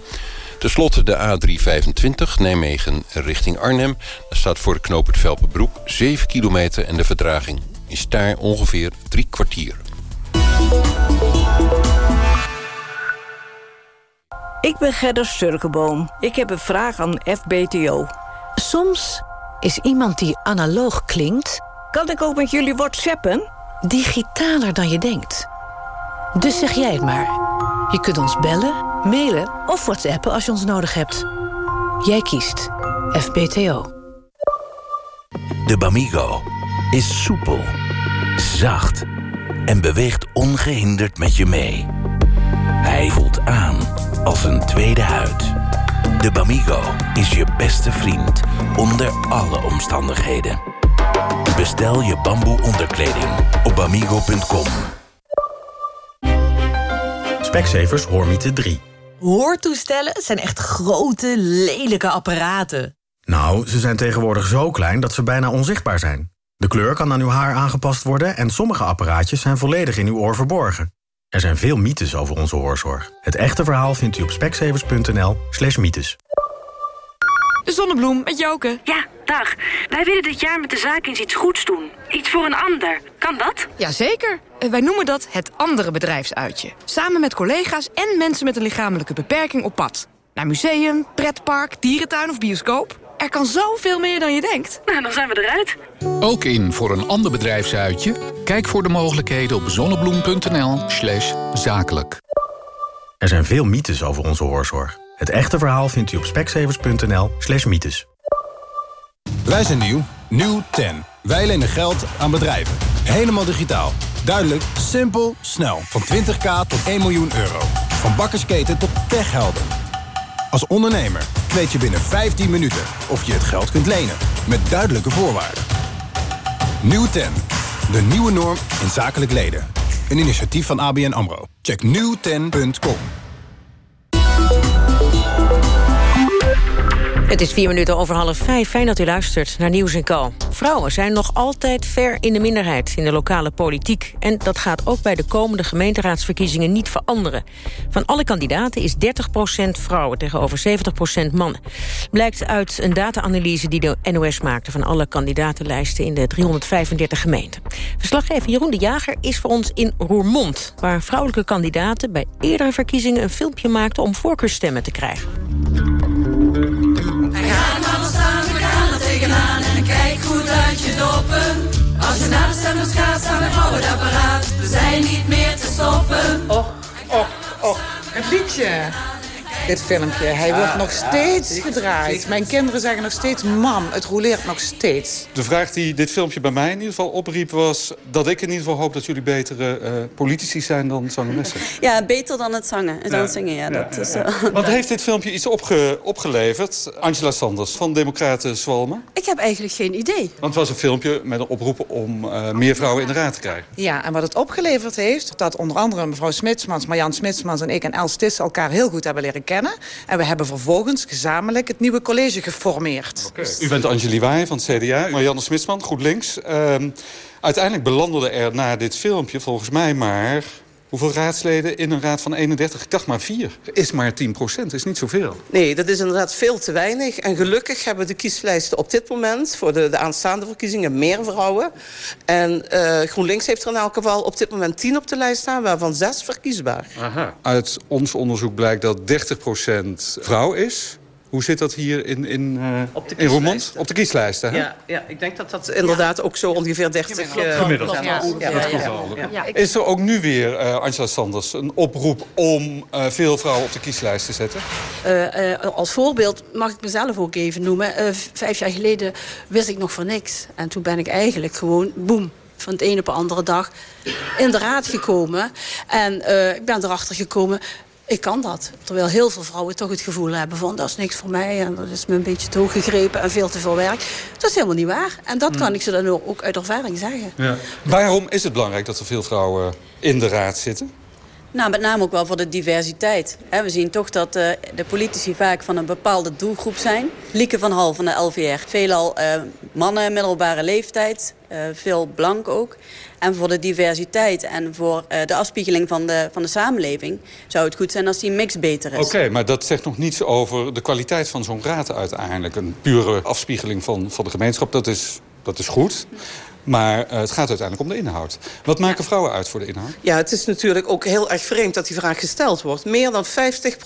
S7: Ten slotte de A325 Nijmegen richting Arnhem. Daar staat voor de Velpenbroek 7 kilometer... en de vertraging is daar ongeveer drie kwartier.
S31: Ik ben Gerda Sturkenboom. Ik heb een vraag aan FBTO. Soms is iemand die analoog klinkt... Kan ik ook met jullie whatsappen? Digitaler dan je denkt. Dus zeg jij het maar. Je kunt ons bellen, mailen of whatsappen als je ons nodig hebt. Jij kiest FBTO.
S32: De Bamigo is soepel, zacht en beweegt ongehinderd met je mee. Hij voelt aan als een tweede huid. De Bamigo is je beste vriend onder alle omstandigheden. Bestel je bamboe onderkleding op bamigo.com.
S33: Specsavers Hoormiete 3.
S34: Hoortoestellen zijn echt grote, lelijke apparaten.
S33: Nou, ze zijn tegenwoordig zo klein dat ze bijna onzichtbaar zijn. De kleur kan aan uw haar aangepast worden... en sommige apparaatjes zijn volledig in uw oor verborgen. Er zijn veel mythes over onze hoorzorg. Het echte verhaal vindt u op speksevers.nl slash mythes.
S35: De zonnebloem met Joke.
S36: Ja, dag. Wij willen dit jaar met de zaak eens iets goeds doen. Iets voor een ander. Kan dat?
S35: Jazeker. Eh, Wij noemen dat het andere bedrijfsuitje. Samen met collega's en mensen met een lichamelijke beperking op pad. Naar museum, pretpark, dierentuin of bioscoop. Er kan zoveel meer dan je denkt.
S36: Nou, dan zijn we eruit.
S37: Ook in voor een ander bedrijfsuitje? Kijk voor de mogelijkheden op zonnebloem.nl slash zakelijk.
S33: Er zijn veel mythes over onze hoorzorg. Het echte verhaal vindt u op speksevers.nl slash mythes.
S38: Wij zijn nieuw. Nieuw 10. Wij lenen geld aan bedrijven. Helemaal digitaal. Duidelijk, simpel, snel. Van 20k tot 1 miljoen euro. Van bakkersketen tot techhelden. Als ondernemer weet je binnen 15 minuten of je het geld kunt lenen. Met duidelijke voorwaarden. Nieuw 10. De nieuwe norm in zakelijk leden. Een initiatief van ABN AMRO. Check nieuw10.com.
S2: Het is vier minuten over half vijf. Fijn dat u luistert naar Nieuws en Co. Vrouwen zijn nog altijd ver in de minderheid in de lokale politiek. En dat gaat ook bij de komende gemeenteraadsverkiezingen niet veranderen. Van alle kandidaten is 30% vrouwen tegenover 70% mannen. Blijkt uit een data-analyse die de NOS maakte... van alle kandidatenlijsten in de 335 gemeenten. Verslaggever Jeroen de Jager is voor ons in Roermond... waar vrouwelijke kandidaten bij eerdere verkiezingen... een filmpje maakten om voorkeurstemmen te krijgen.
S39: Als je naar de stemmers gaat, gauw het apparaat. We zijn niet meer te stoppen.
S26: Och, och, och. Het liedje. Dit filmpje. Hij wordt nog steeds gedraaid. Mijn kinderen zeggen nog steeds, mam, het roleert nog steeds.
S40: De vraag die dit filmpje bij mij in ieder geval opriep was... dat ik in ieder geval hoop dat jullie betere eh, politici zijn dan zangeressen.
S41: Ja, beter dan het zangen. Dan het zingen, ja. dat is, uh,
S40: Wat heeft dit filmpje iets opge opgeleverd? Angela Sanders van Democraten Zwalmen.
S41: Ik heb eigenlijk geen idee.
S40: Want het was een filmpje met een oproep om uh, meer vrouwen in de raad te krijgen.
S26: Ja, en wat het opgeleverd heeft... dat onder andere mevrouw Smitsmans, Marjan Smitsmans en ik en Els Tissen... elkaar heel goed hebben leren kennen. En we hebben vervolgens gezamenlijk het nieuwe college geformeerd.
S40: Okay. U bent Angelique Waai van het CDA, Marianne Smitsman, GroenLinks. Uh, uiteindelijk belanden er na dit filmpje volgens mij maar... Hoeveel raadsleden in een raad van 31? Ik dacht maar vier. Is maar 10 procent, is niet zoveel.
S42: Nee, dat is inderdaad veel te weinig. En gelukkig hebben de kieslijsten op dit moment... voor de, de aanstaande verkiezingen meer vrouwen. En uh, GroenLinks heeft er in elk geval op dit moment 10 op de lijst staan... waarvan zes verkiesbaar.
S40: Aha. Uit ons onderzoek blijkt dat 30 procent vrouw is... Hoe zit dat hier in, in, uh,
S42: op de
S40: in Roermond? Op de kieslijsten, hè?
S42: Ja, ja, ik denk dat dat inderdaad ook zo ongeveer 30...
S40: Uh, gemiddeld. Ja, ja, ja, Is er ook nu weer, uh, Angela Sanders, een oproep om uh, veel vrouwen op de kieslijst te zetten?
S41: als voorbeeld mag ik mezelf ook even noemen. vijf jaar geleden wist ik nog voor niks. En toen ben ik eigenlijk gewoon, boem, van het een op de andere dag in de raad gekomen. En ik ben erachter gekomen, ik kan dat. Terwijl heel veel vrouwen toch het gevoel hebben van... dat is niks voor mij en dat is me een beetje te hoog gegrepen en veel te veel werk. Dat is helemaal niet waar. En dat kan ik ze dan ook uit ervaring zeggen.
S40: Ja. Waarom is het belangrijk dat er veel vrouwen in de raad zitten?
S41: Nou, met name ook wel voor de diversiteit. We zien toch dat uh, de politici vaak van een bepaalde doelgroep zijn. Lieke van Hal van de LVR. Veelal uh, mannen, middelbare leeftijd. Uh, veel blank ook. En voor de diversiteit en voor de afspiegeling van de, van de samenleving... zou het goed zijn als die mix beter is.
S40: Oké, maar dat zegt nog niets over de kwaliteit van zo'n raad uiteindelijk. Een pure afspiegeling van, van de gemeenschap, dat is, dat is goed. Maar uh, het gaat uiteindelijk om de inhoud. Wat maken vrouwen uit voor de inhoud?
S42: Ja, het is natuurlijk ook heel erg vreemd dat die vraag gesteld wordt. Meer dan 50%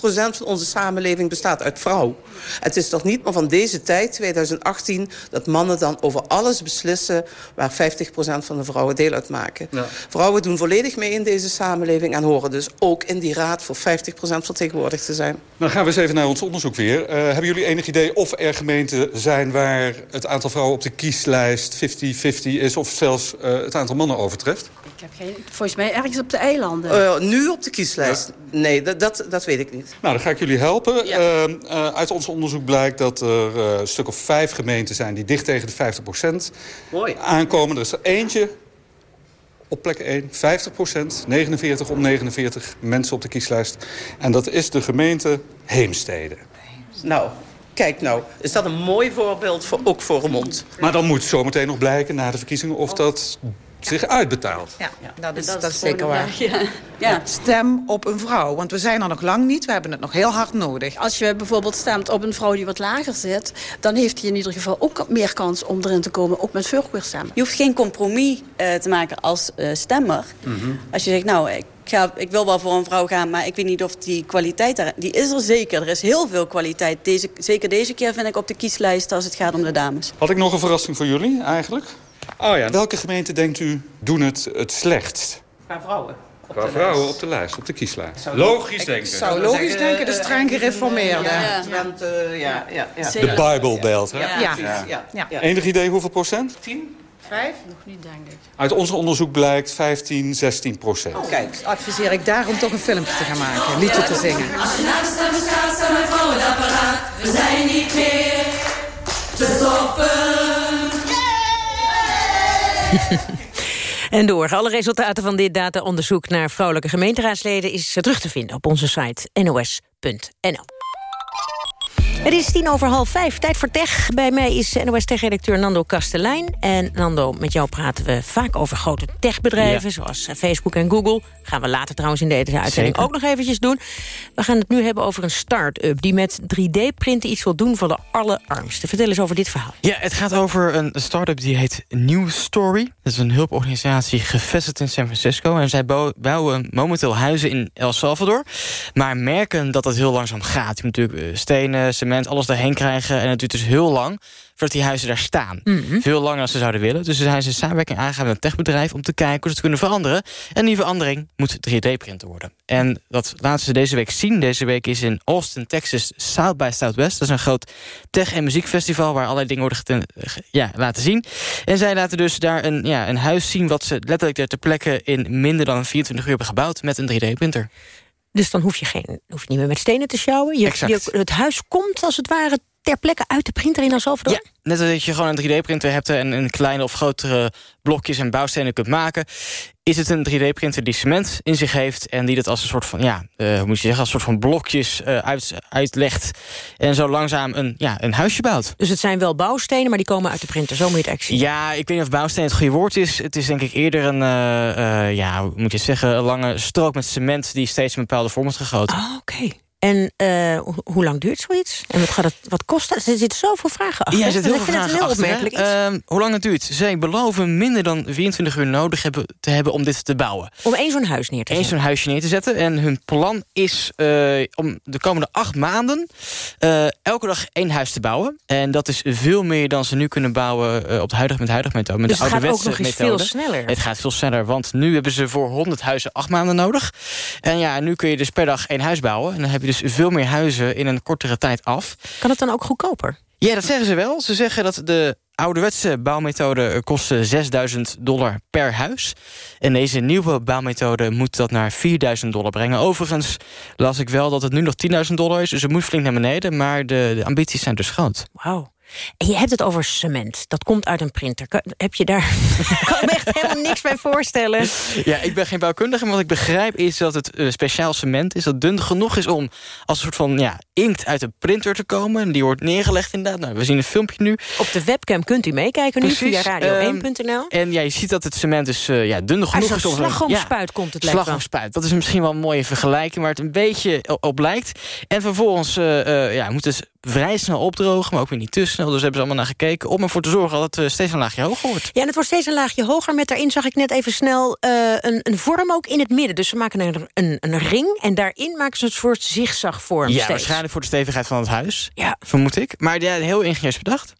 S42: van onze samenleving bestaat uit vrouw. Het is toch niet meer van deze tijd, 2018... dat mannen dan over alles beslissen... waar 50% van de vrouwen deel uitmaken. Ja. Vrouwen doen volledig mee in deze samenleving... en horen dus ook in die raad voor 50% vertegenwoordigd te zijn.
S40: Dan gaan we eens even naar ons onderzoek weer. Uh, hebben jullie enig idee of er gemeenten zijn... waar het aantal vrouwen op de kieslijst 50-50 is is of zelfs uh, het aantal mannen overtreft?
S41: Ik heb geen, volgens mij ergens op de eilanden.
S42: Uh, nu op de kieslijst? Ja. Nee, dat, dat, dat, weet ik niet.
S40: Nou, dan ga ik jullie helpen. Ja. Uh, uit ons onderzoek blijkt dat er een stuk of vijf gemeenten zijn... die dicht tegen de 50 procent aankomen. Er is er eentje op plek 1, 50 procent, 49 om 49 mensen op de kieslijst. En dat is de gemeente Heemstede.
S42: Nou, Kijk nou, is dat een mooi voorbeeld voor, ook voor Remond.
S40: Maar dan moet zometeen nog blijken na de verkiezingen of dat zich uitbetaalt.
S26: Ja, dat is, dat, is zeker waar. Ja. Ja. Stem op een vrouw, want we zijn er nog lang niet. We hebben het nog heel hard nodig.
S41: Als je bijvoorbeeld stemt op een vrouw die wat lager zit... dan heeft hij in ieder geval ook meer kans om erin te komen, ook met voorkeurstemmen. Je hoeft geen compromis uh, te maken als uh, stemmer. Mm -hmm. Als je zegt, nou, ik, ga, ik wil wel voor een vrouw gaan... maar ik weet niet of die kwaliteit daar... die is er zeker. Er is heel veel kwaliteit. Deze, zeker deze keer vind ik op de kieslijst als het gaat om de dames.
S40: Had ik nog een verrassing voor jullie eigenlijk? Oh ja. Welke gemeenten denkt u doen het het slechtst?
S41: Qua vrouwen.
S40: Qua vrouwen op de lijst, op de kieslijst. Logisch denken. Ik
S26: zou logisch denken, de streng gereformeerde.
S42: Ja, ja, ja, ja,
S40: De Bible Belt, hè?
S26: Ja. Ja.
S40: Ja. Enig idee hoeveel procent?
S41: 10? Vijf? Nog niet, denk ik.
S40: Uit ons onderzoek blijkt 15, 16 procent.
S26: Oh, kijk, adviseer ik daarom toch een filmpje te gaan maken. Een liedje te zingen. Als je naar de stemmen gaat, staan we voor het apparaat. We zijn niet meer te stoppen. En door. Alle resultaten van dit data-onderzoek naar vrouwelijke gemeenteraadsleden... is terug te vinden op onze site nos.nl. Het is tien over half vijf, tijd voor tech. Bij mij is NOS-tech-redacteur Nando Kastelein. En Nando, met jou praten we vaak over grote techbedrijven... zoals eh, Facebook en Google. Gaan we later trouwens in deze uitzending ook nog eventjes doen. We gaan het nu hebben over een start-up... die met 3D-printen iets wil doen voor de allerarmsten. Vertel eens over dit verhaal.
S43: Ja, het gaat over een start-up die heet New Story. Dat is een hulporganisatie gevestigd in San Francisco. En zij bouwen momenteel huizen in El Salvador. Maar merken dat het heel langzaam gaat. Je moet natuurlijk eh, stenen, cement, alles daarheen krijgen. En het duurt dus heel lang voordat die huizen daar staan.
S41: Mhm.
S43: Veel langer dan ze zouden willen. Dus zijn ze samenwerking aangegaan met een techbedrijf... om te kijken hoe ze het kunnen veranderen. En die verandering moet 3D-printer worden. En dat laten ze deze week zien. Deze week is in Austin, Texas, South by Southwest. Dat is een groot tech- en muziekfestival... waar allerlei dingen worden ja, laten zien. En zij laten dus daar een, ja, een huis zien... wat ze letterlijk ter plekke in minder dan 24 uur hebben gebouwd... met een 3D-printer.
S2: Dus dan hoef je, geen, hoef je niet meer met stenen te sjouwen. Je, je, het huis komt als het ware
S26: ter plekke uit de printer in Alsalvador?
S43: Ja, net als dat je gewoon een 3D-printer hebt... en, en kleine of grotere blokjes en bouwstenen kunt maken... is het een 3D-printer die cement in zich heeft... en die dat als een soort van, ja, uh, hoe moet je zeggen... als een soort van blokjes uh, uit, uitlegt... en zo langzaam een, ja, een huisje bouwt.
S26: Dus het zijn wel bouwstenen, maar die komen uit de printer. Zo moet je het zien.
S43: Ja, ik weet niet of bouwsteen het goede woord is. Het is denk ik eerder een, uh, ja, hoe moet je het zeggen... een lange strook met cement die steeds een bepaalde vorm wordt gegoten.
S26: Oh, oké. En uh, hoe lang duurt zoiets? En wat, gaat het, wat kost het? Er zitten zoveel vragen achter.
S43: Ja, er zitten heel
S26: veel
S43: vragen
S26: heel
S43: opmerkelijk. Uh, hoe lang het duurt? Zij beloven minder dan 24 uur nodig hebben, te hebben om dit te bouwen.
S26: Om één zo'n huis neer te
S43: zetten? Eén zo'n huisje neer te zetten. En hun plan is uh, om de komende acht maanden... Uh, elke dag één huis te bouwen. En dat is veel meer dan ze nu kunnen bouwen op de huidige, met huidige methode. Met
S26: dus
S43: de
S26: het
S43: gaat
S26: ook nog eens
S43: methode.
S26: veel sneller?
S43: Het gaat veel sneller, want nu hebben ze voor 100 huizen acht maanden nodig. En ja, nu kun je dus per dag één huis bouwen. En dan heb je dus veel meer huizen in een kortere tijd af.
S26: Kan het dan ook goedkoper?
S43: Ja, dat zeggen ze wel. Ze zeggen dat de ouderwetse bouwmethode kost 6000 dollar per huis. En deze nieuwe bouwmethode moet dat naar 4000 dollar brengen. Overigens las ik wel dat het nu nog 10.000 dollar is. Dus het moet flink naar beneden, maar de, de ambities zijn dus groot.
S26: Wauw. En je hebt het over cement. Dat komt uit een printer. Heb je daar... ik kan me echt helemaal niks bij voorstellen.
S43: Ja, ik ben geen bouwkundige, maar wat ik begrijp is dat het uh, speciaal cement is... dat dun genoeg is om als een soort van ja, inkt uit de printer te komen. Die wordt neergelegd inderdaad. Nou, we zien een filmpje nu.
S26: Op de webcam kunt u meekijken nu via radio1.nl.
S43: Um, en ja, je ziet dat het cement dus uh, ja, dun genoeg
S26: is. Uit slagroomspuit ja, komt het lekker.
S43: Slagroomspuit, dat is misschien wel een mooie vergelijking... waar het een beetje op lijkt. En vervolgens uh, ja, moet het vrij snel opdrogen, maar ook weer niet te snel. Dus hebben ze allemaal naar gekeken om ervoor te zorgen dat het steeds een laagje hoger wordt.
S26: Ja, en het wordt steeds een laagje hoger. Met daarin zag ik net even snel uh, een, een, vorm ook in het midden. Dus ze maken een, een, een, ring en daarin maken ze een soort zigzagvorm.
S43: Ja,
S26: steeds.
S43: waarschijnlijk voor de stevigheid van het huis.
S26: Ja.
S43: Vermoed ik. Maar ja, heel ingenieus bedacht.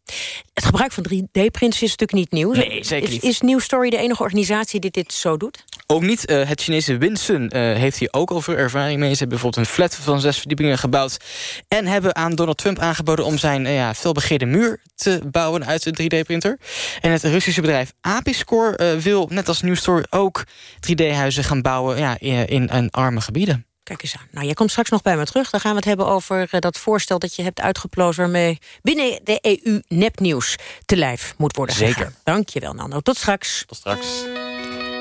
S26: Het gebruik van 3D-prints is natuurlijk niet nieuw.
S43: Nee, zeker niet.
S26: Is, is New Story de enige organisatie die dit zo doet?
S43: Ook niet. Uh, het Chinese Winsun heeft hier ook al veel ervaring mee. Ze hebben bijvoorbeeld een flat van zes verdiepingen gebouwd... en hebben aan Donald Trump aangeboden om zijn ja, felbegeerde muur te bouwen uit een 3D-printer. En het Russische bedrijf Apiscore wil, net als New Story... ook 3D-huizen gaan bouwen ja, in, in, in arme gebieden.
S26: Kijk eens aan. Nou, jij komt straks nog bij me terug. Dan gaan we het hebben over uh, dat voorstel dat je hebt uitgeplozen... waarmee binnen de EU nepnieuws te lijf moet worden
S43: Zeker.
S26: gegaan. Dank je wel, Nando. Tot straks.
S43: Tot straks.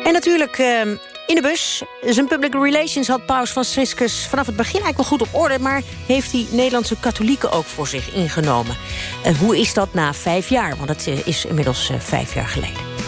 S26: En natuurlijk uh, in de bus. Zijn public relations had Paus Franciscus vanaf het begin eigenlijk wel goed op orde... maar heeft die Nederlandse katholieken ook voor zich ingenomen. En hoe is dat na vijf jaar? Want het uh, is inmiddels uh, vijf jaar geleden.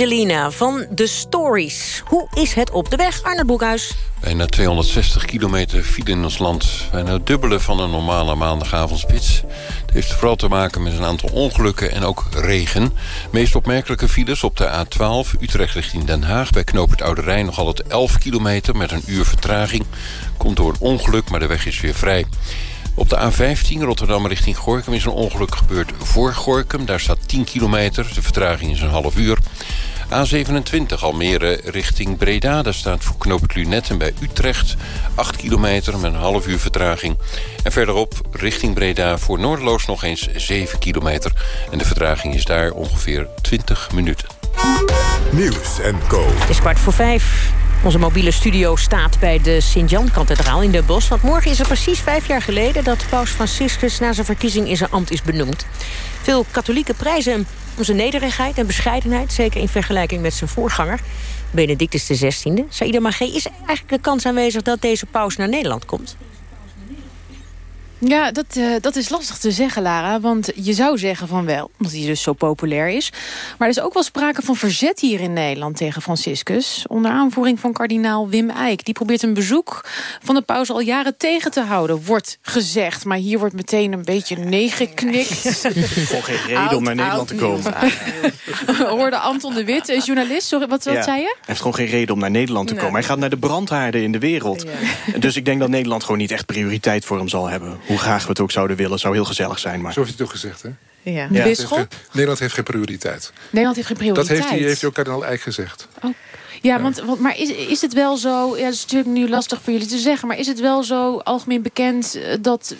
S26: Angelina van The Stories. Hoe is het op de weg, Arnold Boekhuis?
S7: Bijna 260 kilometer file in ons land. Bijna het dubbele van een normale maandagavondspits. Het heeft vooral te maken met een aantal ongelukken en ook regen. Meest opmerkelijke files op de A12 Utrecht richting Den Haag... bij knooppunt Oude Rijn nog altijd 11 kilometer met een uur vertraging. Komt door een ongeluk, maar de weg is weer vrij. Op de A15 Rotterdam richting Gorkum is een ongeluk gebeurd voor Gorkum. Daar staat 10 kilometer. De vertraging is een half uur. A27 Almere richting Breda. Daar staat voor knooppunt Lunetten bij Utrecht 8 kilometer met een half uur vertraging. En verderop richting Breda voor Noorderloos nog eens 7 kilometer. En de vertraging is daar ongeveer 20 minuten.
S1: Nieuws en Co.
S26: Het is kwart voor vijf. Onze mobiele studio staat bij de Sint-Jan-kathedraal in Den Bosch. Want morgen is het precies vijf jaar geleden... dat paus Franciscus na zijn verkiezing in zijn ambt is benoemd. Veel katholieken prijzen hem om zijn nederigheid en bescheidenheid... zeker in vergelijking met zijn voorganger, Benedictus XVI. Saïda Magé, is eigenlijk de kans aanwezig dat deze paus naar Nederland komt?
S25: Ja, dat, uh, dat is lastig te zeggen, Lara. Want je zou zeggen van wel, omdat hij dus zo populair is. Maar er is ook wel sprake van verzet hier in Nederland tegen Franciscus. Onder aanvoering van kardinaal Wim Eijk. Die probeert een bezoek van de paus al jaren tegen te houden, wordt gezegd. Maar hier wordt meteen een beetje neergeknikt.
S44: Gewoon geen reden om naar Nederland te komen.
S25: Hoorde Anton de Wit, een journalist. Sorry, wat, wat zei je? Hij
S44: heeft gewoon geen reden om naar Nederland te komen. Hij gaat naar de brandhaarden in de wereld. Ja. Dus ik denk dat Nederland gewoon niet echt prioriteit voor hem zal hebben hoe graag we het ook zouden willen. zou heel gezellig zijn. Maar...
S45: Zo heeft hij het ook gezegd, hè?
S25: Ja.
S45: Bisschop? Nederland heeft geen prioriteit.
S25: Nederland heeft geen prioriteit?
S45: Dat heeft hij, heeft ook kardinaal Eijk gezegd.
S25: Oh. Ja, want, want, maar is, is het wel zo... Ja, dat is natuurlijk nu lastig voor jullie te zeggen... maar is het wel zo algemeen bekend eh, dat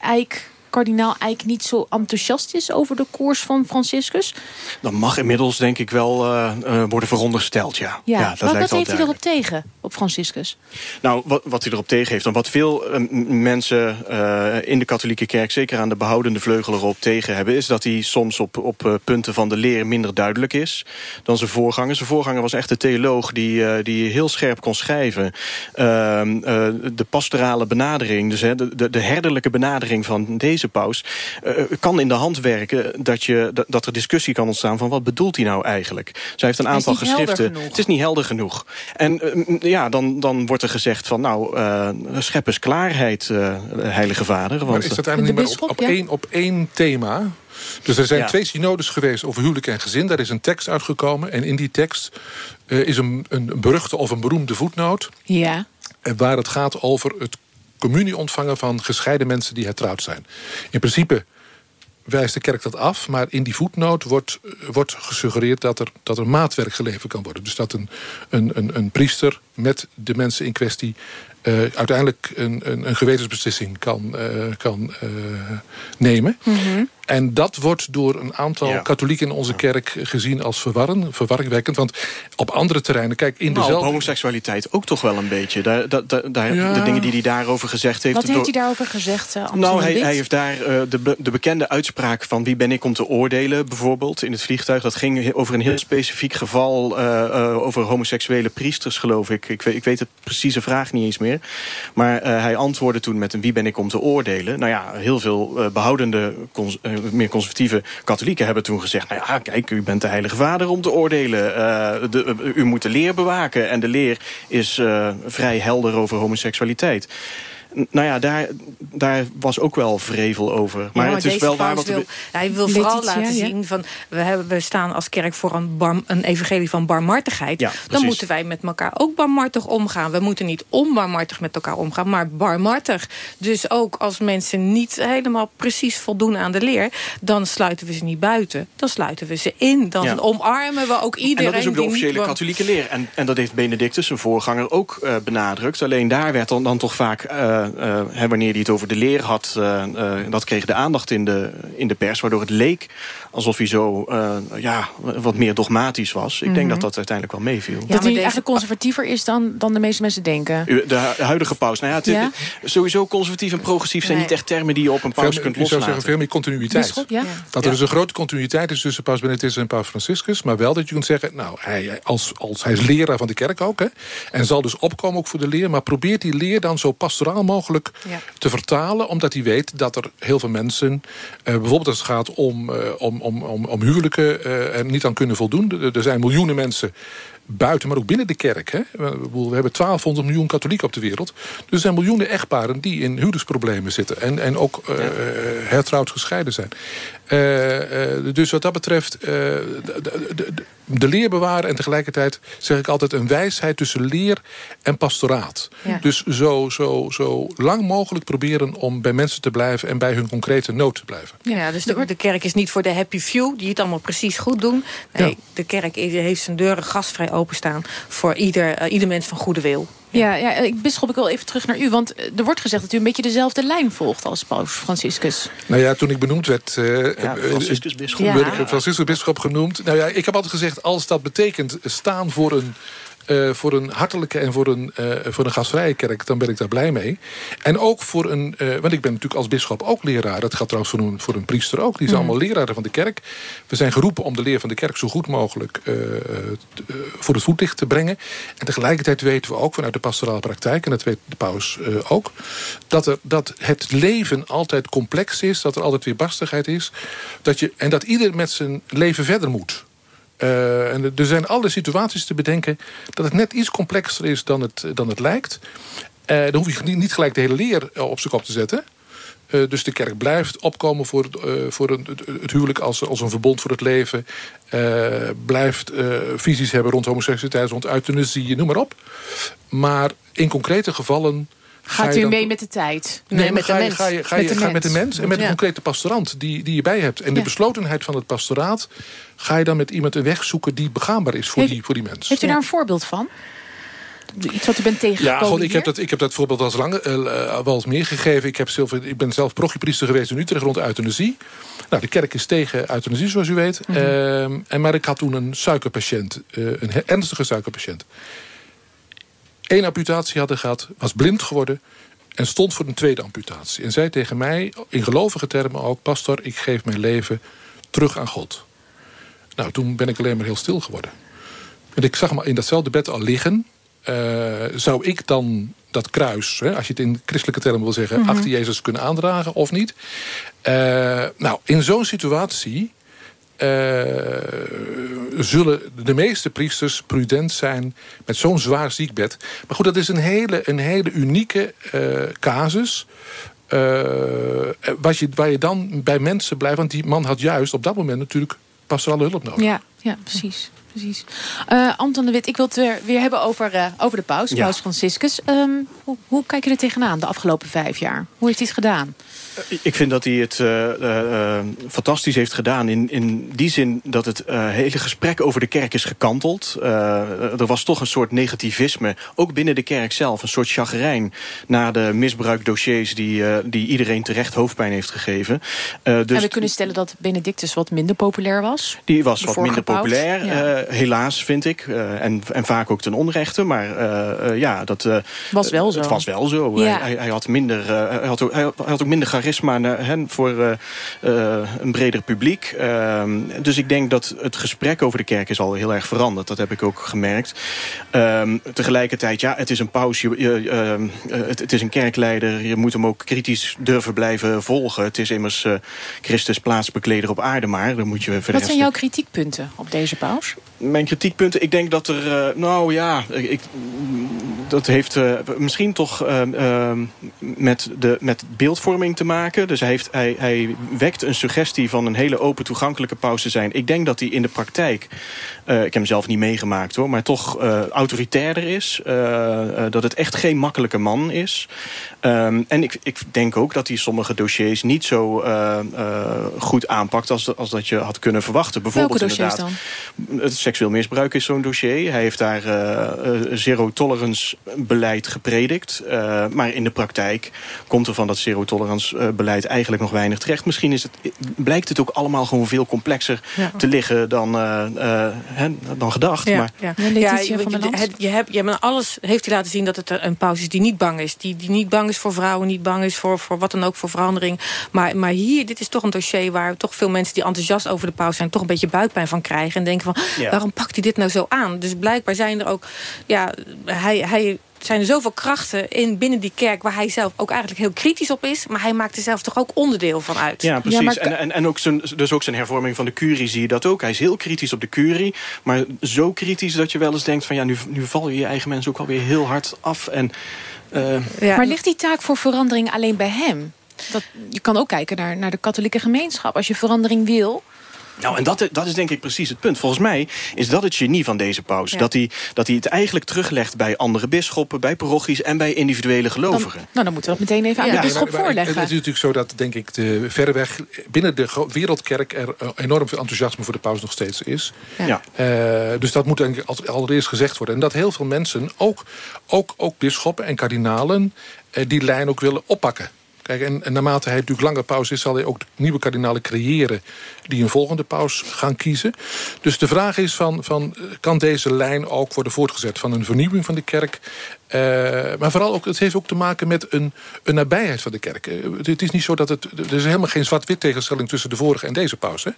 S25: Eijk kardinaal Eijk niet zo enthousiast is over de koers van Franciscus?
S44: Dan mag inmiddels denk ik wel uh, uh, worden verondersteld, ja.
S25: ja.
S44: ja dat
S25: wat,
S44: lijkt
S25: wat heeft
S44: hij
S25: erop tegen, op Franciscus?
S44: Nou, wat, wat hij erop tegen heeft... en wat veel uh, mensen in de katholieke kerk... zeker aan de behoudende vleugel erop tegen hebben... is dat hij soms op, op punten van de leer minder duidelijk is... dan zijn voorganger. Zijn voorganger was echt een theoloog die, die heel scherp kon schrijven. Ehm, de pastorale benadering, dus de, de, de herderlijke benadering van deze paus... Uh, kan in de hand werken dat, je, dat, dat, er discussie kan ontstaan... van wat bedoelt hij nou eigenlijk? Zij heeft een aantal geschriften. Het is niet helder genoeg. En uh, ja, dan, dan wordt er gezegd van... nou, uh, schep eens klaarheid, heilige vader. Want,
S45: maar is dat eigenlijk niet meer op, op, ja? één, op één thema... Dus er zijn ja. twee synodes geweest over huwelijk en gezin. Daar is een tekst uitgekomen. En in die tekst uh, is een, een beruchte of een beroemde voetnoot.
S25: Ja.
S45: Waar het gaat over het communie ontvangen van gescheiden mensen die hertrouwd zijn. In principe wijst de kerk dat af, maar in die voetnoot wordt, wordt gesuggereerd dat er, dat er maatwerk geleverd kan worden. Dus dat een, een, een, een priester met de mensen in kwestie uh, uiteindelijk een, een, een, gewetensbeslissing kan, uh, kan nemen. -hmm. En dat wordt door een aantal ja. katholieken in onze kerk gezien als verwarren, verwarringwekkend. Want op andere terreinen, kijk, in
S44: nou,
S45: dezelfde...
S44: homoseksualiteit ook toch wel een beetje. Daar, daar, daar, ja. De dingen die hij daarover gezegd heeft.
S25: Wat heeft hij daarover gezegd, uh,
S44: Nou, hij, hij, heeft daar uh, de, de bekende uitspraak van wie ben ik om te oordelen, bijvoorbeeld, in het vliegtuig. Dat ging over een heel specifiek geval uh, over homoseksuele priesters, geloof ik. Ik weet, ik weet het precieze vraag niet eens meer. Maar hij antwoordde toen met een wie ben ik om te oordelen. Nou ja, heel veel behoudende meer conservatieve katholieken hebben toen gezegd... nou ja, kijk, u bent de heilige vader om te oordelen. Uh, de, uh, u moet de leer bewaken. En de leer is vrij helder over homoseksualiteit nou ja, daar, daar was ook wel vrevel over. Maar,
S46: ja, maar
S44: het is wel waar wat...
S46: Wil, hij wil vooral laten
S25: ja.
S46: zien... van we, hebben, we staan als kerk voor een, bar, een evangelie van barmhartigheid.
S44: Ja,
S46: dan moeten wij met elkaar ook barmhartig omgaan. We moeten niet onbarmhartig met elkaar omgaan, maar barmhartig. Dus ook als mensen niet helemaal precies voldoen aan de leer... dan sluiten we ze niet buiten. Dan sluiten we ze in. Dan ja. omarmen we ook iedereen.
S44: En dat is ook de officiële
S46: niet...
S44: katholieke leer. En, en dat heeft Benedictus, zijn voorganger, ook uh, benadrukt. Alleen daar werd dan, dan toch vaak... Uh, uh, wanneer hij het over de leer had, uh, dat kreeg de aandacht in de, in de pers... waardoor het leek alsof hij zo uh, ja, wat meer dogmatisch was. Ik mm -hmm. denk dat dat uiteindelijk wel meeviel.
S25: Ja, dat hij eigenlijk conservatiever is dan, dan de meeste mensen denken.
S44: De huidige paus. Nou ja, het, ja? Sowieso conservatief en progressief zijn nee. niet echt termen die je op een paus
S45: veel,
S44: kunt
S45: loslaten.
S44: Je
S45: zou zeggen veel meer continuïteit.
S25: Bisschop, ja?
S45: Dat er dus een grote continuïteit is tussen paus Benedictus en paus Franciscus. Maar wel dat je kunt zeggen, nou, hij, als, als, hij is leraar van de kerk ook. Hè, en zal dus opkomen ook voor de leer. Maar probeert die leer dan zo pastoraal mogelijk ja. te vertalen. Omdat hij weet dat er heel veel mensen... Uh, bijvoorbeeld als het gaat om, uh, om, om, om, om huwelijken... Er niet aan kunnen voldoen. Er zijn miljoenen mensen buiten, maar ook binnen de kerk. Hè? We hebben 1200 miljoen katholieken op de wereld. Dus er zijn miljoenen echtparen die in huwelijksproblemen zitten. En, en ook uh, ja. hertrouwd gescheiden zijn. Uh, uh, dus wat dat betreft, uh, de, de, de, leer bewaren... en tegelijkertijd zeg ik altijd een wijsheid tussen leer en pastoraat. Ja. Dus zo, zo, zo lang mogelijk proberen om bij mensen te blijven... en bij hun concrete nood te blijven.
S46: Ja, dus de, de kerk is niet voor de happy few... die het allemaal precies goed doen. Nee, ja. de kerk heeft zijn deuren gastvrij openstaan... voor ieder, ieder mens van goede wil.
S25: Ja, ja, Bisschop, ik wil even terug naar u. Want er wordt gezegd dat u een beetje dezelfde lijn volgt als Paus Franciscus.
S45: Nou ja, toen ik benoemd werd... Uh, ja, Franciscus Bisschop. Ja. werd ik Franciscus Bisschop genoemd. Nou ja, ik heb altijd gezegd, als dat betekent staan voor een uh, voor een hartelijke en voor een, uh, voor een gastvrije kerk... dan ben ik daar blij mee. En ook voor een... Uh, want ik ben natuurlijk als bischop ook leraar. Dat gaat trouwens voor een, voor een priester ook. Die zijn mm. allemaal leraren van de kerk. We zijn geroepen om de leer van de kerk zo goed mogelijk... voor het voetlicht te brengen. En tegelijkertijd weten we ook vanuit de pastorale praktijk... en dat weet de paus ook... Dat, er, dat het leven altijd complex is. Dat er altijd weerbarstigheid is. Dat je, en dat ieder met zijn leven verder moet. Uh, en er zijn alle situaties te bedenken dat het net iets complexer is dan het, dan het lijkt. Uh, dan hoef je niet gelijk de hele leer eh, op zijn kop te zetten. Dus de kerk blijft opkomen voor, voor een, het huwelijk als, als een verbond voor het leven. blijft visies hebben rond homoseksualiteit, rond euthanasie, noem maar op. Maar in concrete gevallen
S25: Gaat u dan... mee met de tijd?
S45: Nee, nee met, de mens. Ga je, ga je, met, de met de mens en met een concrete pastorant die, die je bij hebt. En de beslotenheid van het pastoraat... ga je dan met iemand een weg zoeken die begaanbaar is voor,
S25: heeft,
S45: die, voor die mens.
S25: Heeft u daar een voorbeeld van? Iets wat u bent tegengekomen
S45: Ja, gewoon, ik, heb dat, ik heb dat voorbeeld al lang uh, wel eens meer gegeven. Ik, heb zelf, ik ben zelf prochiepriester geweest in Utrecht rond euthanasie. Nou, de kerk is tegen euthanasie, zoals u weet. Mm -hmm. uh, en, maar ik had toen een suikerpatiënt. Uh, een ernstige suikerpatiënt één amputatie hadden gehad, was blind geworden... en stond voor een tweede amputatie. En zei tegen mij, in gelovige termen ook... pastor, ik geef mijn leven terug aan God. Nou, toen ben ik alleen maar heel stil geworden. En ik zag me in datzelfde bed al liggen. Uh, zou ik dan dat kruis, hè, als je het in christelijke termen wil zeggen... Mm -hmm. achter Jezus kunnen aandragen of niet? Uh, nou, in zo'n situatie zullen de meeste priesters prudent zijn met zo'n zwaar ziekbed. Maar goed, dat is een hele, een hele unieke uh, casus. Uh, wat je, waar je dan bij mensen blijft. Want die man had juist op dat moment natuurlijk pastorale hulp nodig.
S25: Ja, ja precies. precies. Uh, Anton de Wit, ik wil het weer, weer hebben over, uh, over de paus, ja. paus Franciscus. Um, hoe, hoe kijk je er tegenaan de afgelopen vijf jaar? Hoe heeft hij het gedaan?
S44: Ik vind dat hij het uh, uh, fantastisch heeft gedaan. In, in die zin dat het uh, hele gesprek over de kerk is gekanteld. er was toch een soort negativisme. Ook binnen de kerk zelf. Een soort chagrijn. Na de misbruikdossiers die, die iedereen terecht hoofdpijn heeft gegeven.
S25: dus en we kunnen stellen dat Benedictus wat minder populair was?
S44: Die was wat minder populair. Ja. helaas vind ik. en, en vaak ook ten onrechte. Maar ja, dat
S25: was wel zo.
S44: Het was wel zo. Ja. Hij, hij, had minder, hij, had ook, hij had ook minder charisma hen voor uh, uh, een breder publiek. Uh, dus ik denk dat het gesprek over de kerk is al heel erg veranderd. Dat heb ik ook gemerkt. Ehm, tegelijkertijd, ja, het is een paus. Je, je, ehm, het, het, is een kerkleider. Je moet hem ook kritisch durven blijven volgen. Het is immers eh, Christus plaatsbekleder op aarde maar. Dan moet je
S25: Wat zijn jouw kritiekpunten op deze paus?
S44: Mijn kritiekpunten, ik denk dat er, nou ja, ik, dat heeft misschien toch met, de, met beeldvorming te maken. Dus hij, heeft, hij, hij wekt een suggestie van een hele open toegankelijke paus te zijn. Ik denk dat hij in de praktijk, uh, ik heb hem zelf niet meegemaakt hoor... maar toch uh, autoritairder is. Uh, dat het echt geen makkelijke man is. Um, en ik, ik denk ook dat hij sommige dossiers niet zo goed aanpakt... Als, als dat je had kunnen verwachten.
S25: Bijvoorbeeld Welke dossiers
S44: dan? Het seksueel misbruik is zo'n dossier. Hij heeft daar zero tolerance beleid gepredikt. maar in de praktijk komt er van dat zero tolerance beleid eigenlijk nog weinig terecht. Misschien is het, blijkt het ook allemaal gewoon veel complexer ja. te liggen dan, uh, uh, dan gedacht.
S46: Ja,
S44: maar,
S46: ja. ja je, je hebt, je hebt, alles heeft hij laten zien dat het een paus is die niet bang is. Die, die niet bang is voor vrouwen, niet bang is voor, voor wat dan ook voor verandering. Maar, maar hier, dit is toch een dossier waar toch veel mensen die enthousiast over de paus zijn... toch een beetje buikpijn van krijgen. En denken van, waarom pakt hij dit nou zo aan? Dus blijkbaar zijn er ook... Ja, hij, hij zijn er zoveel krachten in binnen die kerk... waar hij zelf ook eigenlijk heel kritisch op is. Maar hij maakt er zelf toch ook onderdeel van uit.
S44: Ja, precies. Ja, maar... en, en, en ook zijn, dus ook zijn hervorming van de curie zie je dat ook. Hij is heel kritisch op de curie. Maar zo kritisch dat je wel eens denkt van... ja, nu, nu val je je eigen mensen ook alweer heel hard af. En.
S25: Ja. Maar ligt die taak voor verandering alleen bij hem? Dat, je kan ook kijken naar, naar de katholieke gemeenschap. Als je verandering wil,
S44: Nou, en dat, dat is denk ik precies het punt. Volgens mij is dat het genie van deze paus.
S25: Ja.
S44: Dat, hij, dat hij het eigenlijk teruglegt bij andere bisschoppen... bij parochies en bij individuele gelovigen.
S25: dan, nou, dan moeten we dat meteen even aan
S44: Ja,
S25: de bisschop voorleggen.
S45: Het is natuurlijk zo dat, denk ik, de, verreweg binnen de wereldkerk... er eh, enorm veel enthousiasme voor de paus nog steeds is.
S44: Ja.
S45: Eh, dus dat moet denk ik al- allereerst gezegd worden. En dat heel veel mensen, ook, ook, ook bisschoppen en kardinalen... eh, die lijn ook willen oppakken. Kijk, en, en naarmate hij natuurlijk langer paus is... zal hij ook nieuwe kardinalen creëren... die een volgende paus gaan kiezen. Dus de vraag is van, van eh, kan deze lijn ook worden voortgezet... van een vernieuwing van de kerk... Eh, maar vooral ook, het heeft ook te maken met een, een nabijheid van de kerk. Eh, het is niet zo dat het. Er is helemaal geen zwart-wit tegenstelling tussen de vorige en deze paus. Hè.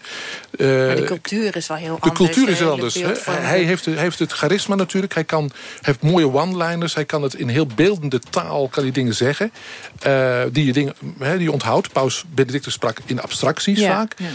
S46: Maar de cultuur is wel heel
S45: de
S46: anders.
S45: cultuur is
S46: de
S45: wel
S46: hele
S45: anders. Hè. Hij, heeft, hij heeft het charisma natuurlijk. Hij kan, heeft mooie one-liners. Hij kan het in heel beeldende taal kan hij dingen zeggen. die, je dingen, hè, die je onthoudt. Paus Benedictus sprak in abstracties
S25: Ja,
S45: vaak.
S25: ja.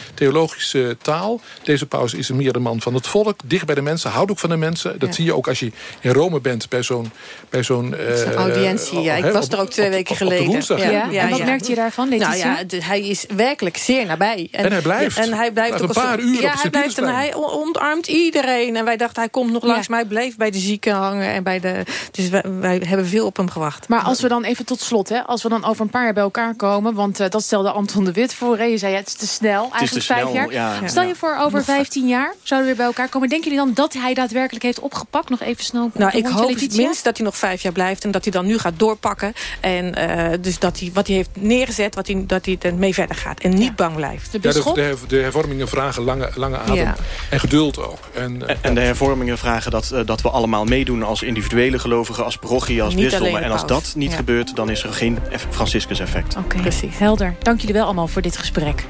S45: Theologische taal. Deze paus is een meer de man van het volk. Dicht bij de mensen. Houdt ook van de mensen. Dat
S46: Ja.
S45: zie je ook als je in Rome bent. Bij zo'n... Bij zo'n eh,
S46: audiëntie, ja. Ik
S45: hè,
S46: was
S45: op-
S46: er ook twee
S45: op-
S46: weken
S45: op- op de
S46: geleden.
S45: woensdag,
S25: Ja, en wat merkt je daarvan,
S46: Nou ja, de- hij is werkelijk zeer nabij.
S45: En hij blijft.
S46: En hij blijft ook
S45: een
S46: als-
S45: paar uur op
S46: Ja,
S45: de
S46: hij blijft en hij
S45: Sint-Pietersplein.
S46: on- omarmt iedereen. En wij dachten, hij komt nog langs, maar hij bleef bij de zieken hangen. En bij de, dus wij, wij hebben veel op hem gewacht.
S25: Maar als we dan even tot slot, hè, als we dan over een paar jaar bij elkaar komen... want eh, dat stelde Anton de Wit voor. Hè. Je zei, ja, het is te snel, eigenlijk jaar.
S44: ja.
S25: Stel je voor, over 15 jaar zouden we weer bij elkaar komen. Denken jullie dan dat hij daadwerkelijk heeft opgepakt? Nog even snel.
S46: Nou, ik hoop
S25: Letitia?
S46: minst dat hij nog vijf jaar blijft. En dat hij dan nu gaat doorpakken. En eh, dus dat hij wat hij heeft neergezet, wat hij, dat hij er mee verder gaat. En niet bang blijft.
S25: De
S45: Ja, de, de, her- de hervormingen vragen lange, lange adem
S46: Ja.
S45: en geduld ook. En,
S44: En- En de hervormingen vragen dat, eh, dat we allemaal meedoen als individuele gelovigen, als parochie, als bisdommen. En als dat niet
S46: Ja.
S44: gebeurt, dan is er geen Franciscus-effect.
S25: Oké,
S46: Precies.
S25: helder. Dank jullie wel allemaal voor dit gesprek.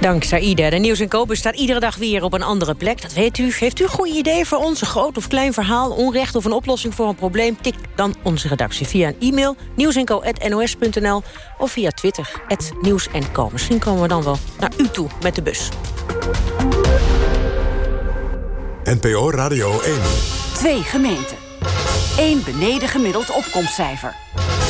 S2: Dank Saïda. De Nieuws en Kopen staat iedere dag weer op een andere plek. Dat weet u. Heeft u een goed idee voor ons? Een groot of klein verhaal, onrecht of een oplossing voor een probleem? Tik dan onze redactie via een e-mail nieuwsenco.nos.nl of via Twitter, Nieuws en Co. Misschien komen we dan wel naar u toe met de bus.
S1: NPO Radio 1.
S47: Twee gemeenten. Eén beneden gemiddeld opkomstcijfer.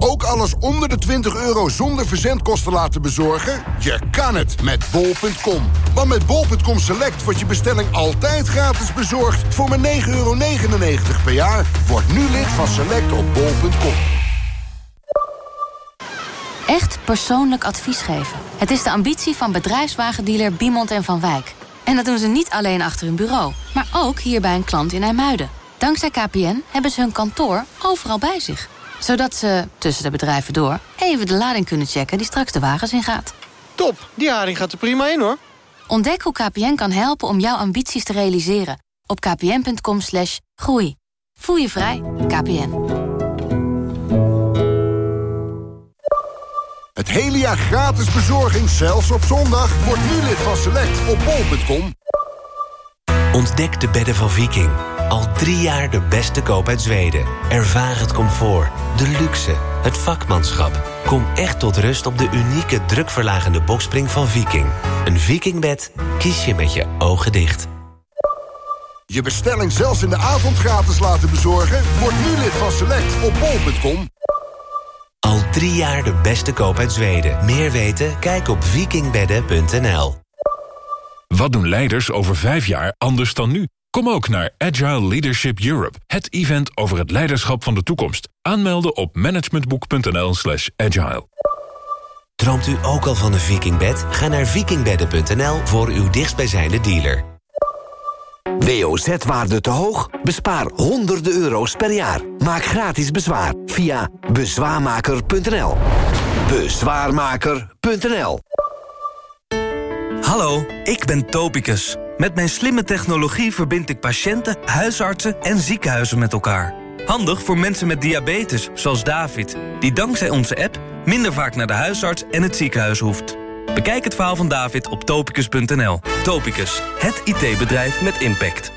S48: Ook alles onder de 20 euro zonder verzendkosten laten bezorgen? Je kan het met bol.com. Want met bol.com Select wordt je bestelling altijd gratis bezorgd... voor maar 9,99 euro per jaar. Word nu lid van Select op bol.com.
S49: Echt persoonlijk advies geven. Het is de ambitie van bedrijfswagendealer Biemond en Van Wijk. En dat doen ze niet alleen achter hun bureau, maar ook hier bij een klant in IJmuiden. Dankzij KPN hebben ze hun kantoor overal bij zich. Zodat ze, tussen de bedrijven door, even de lading kunnen checken die straks de wagens ingaat.
S50: Top, die haring gaat er prima in hoor.
S49: Ontdek hoe KPN kan helpen om jouw ambities te realiseren. Op kpn.com slash groei. Voel je vrij, KPN.
S48: Het hele jaar gratis bezorging, zelfs op zondag. Word nu lid van Select op bol.com.
S51: Ontdek de bedden van Viking. Al drie jaar de beste koop uit Zweden. Ervaar het comfort, de luxe, het vakmanschap. Kom echt tot rust op de unieke drukverlagende bokspring van Viking. Een Vikingbed kies je met je ogen dicht.
S48: Je bestelling zelfs in de avond gratis laten bezorgen? Word nu lid van Select op bol.com.
S51: Al drie jaar de beste koop uit Zweden. Meer weten? Kijk op vikingbedden.nl.
S52: Wat doen leiders over vijf jaar anders dan nu? Kom ook naar Agile Leadership Europe, het event over het leiderschap van de toekomst. Aanmelden op managementboek.nl slash agile.
S51: Droomt u ook al van een Vikingbed? Ga naar vikingbedden.nl voor uw dichtstbijzijnde dealer.
S53: WOZ-waarde te hoog? Bespaar honderden euro's per jaar. Maak gratis bezwaar via bezwaarmaker.nl. Bezwaarmaker.nl
S54: Hallo, ik ben Topicus. Met mijn slimme technologie verbind ik patiënten, huisartsen en ziekenhuizen met elkaar. Handig voor mensen met diabetes, zoals David... die dankzij onze app minder vaak naar de huisarts en het ziekenhuis hoeft.
S32: Bekijk het verhaal van David op topicus.nl. Topicus, het IT-bedrijf met impact.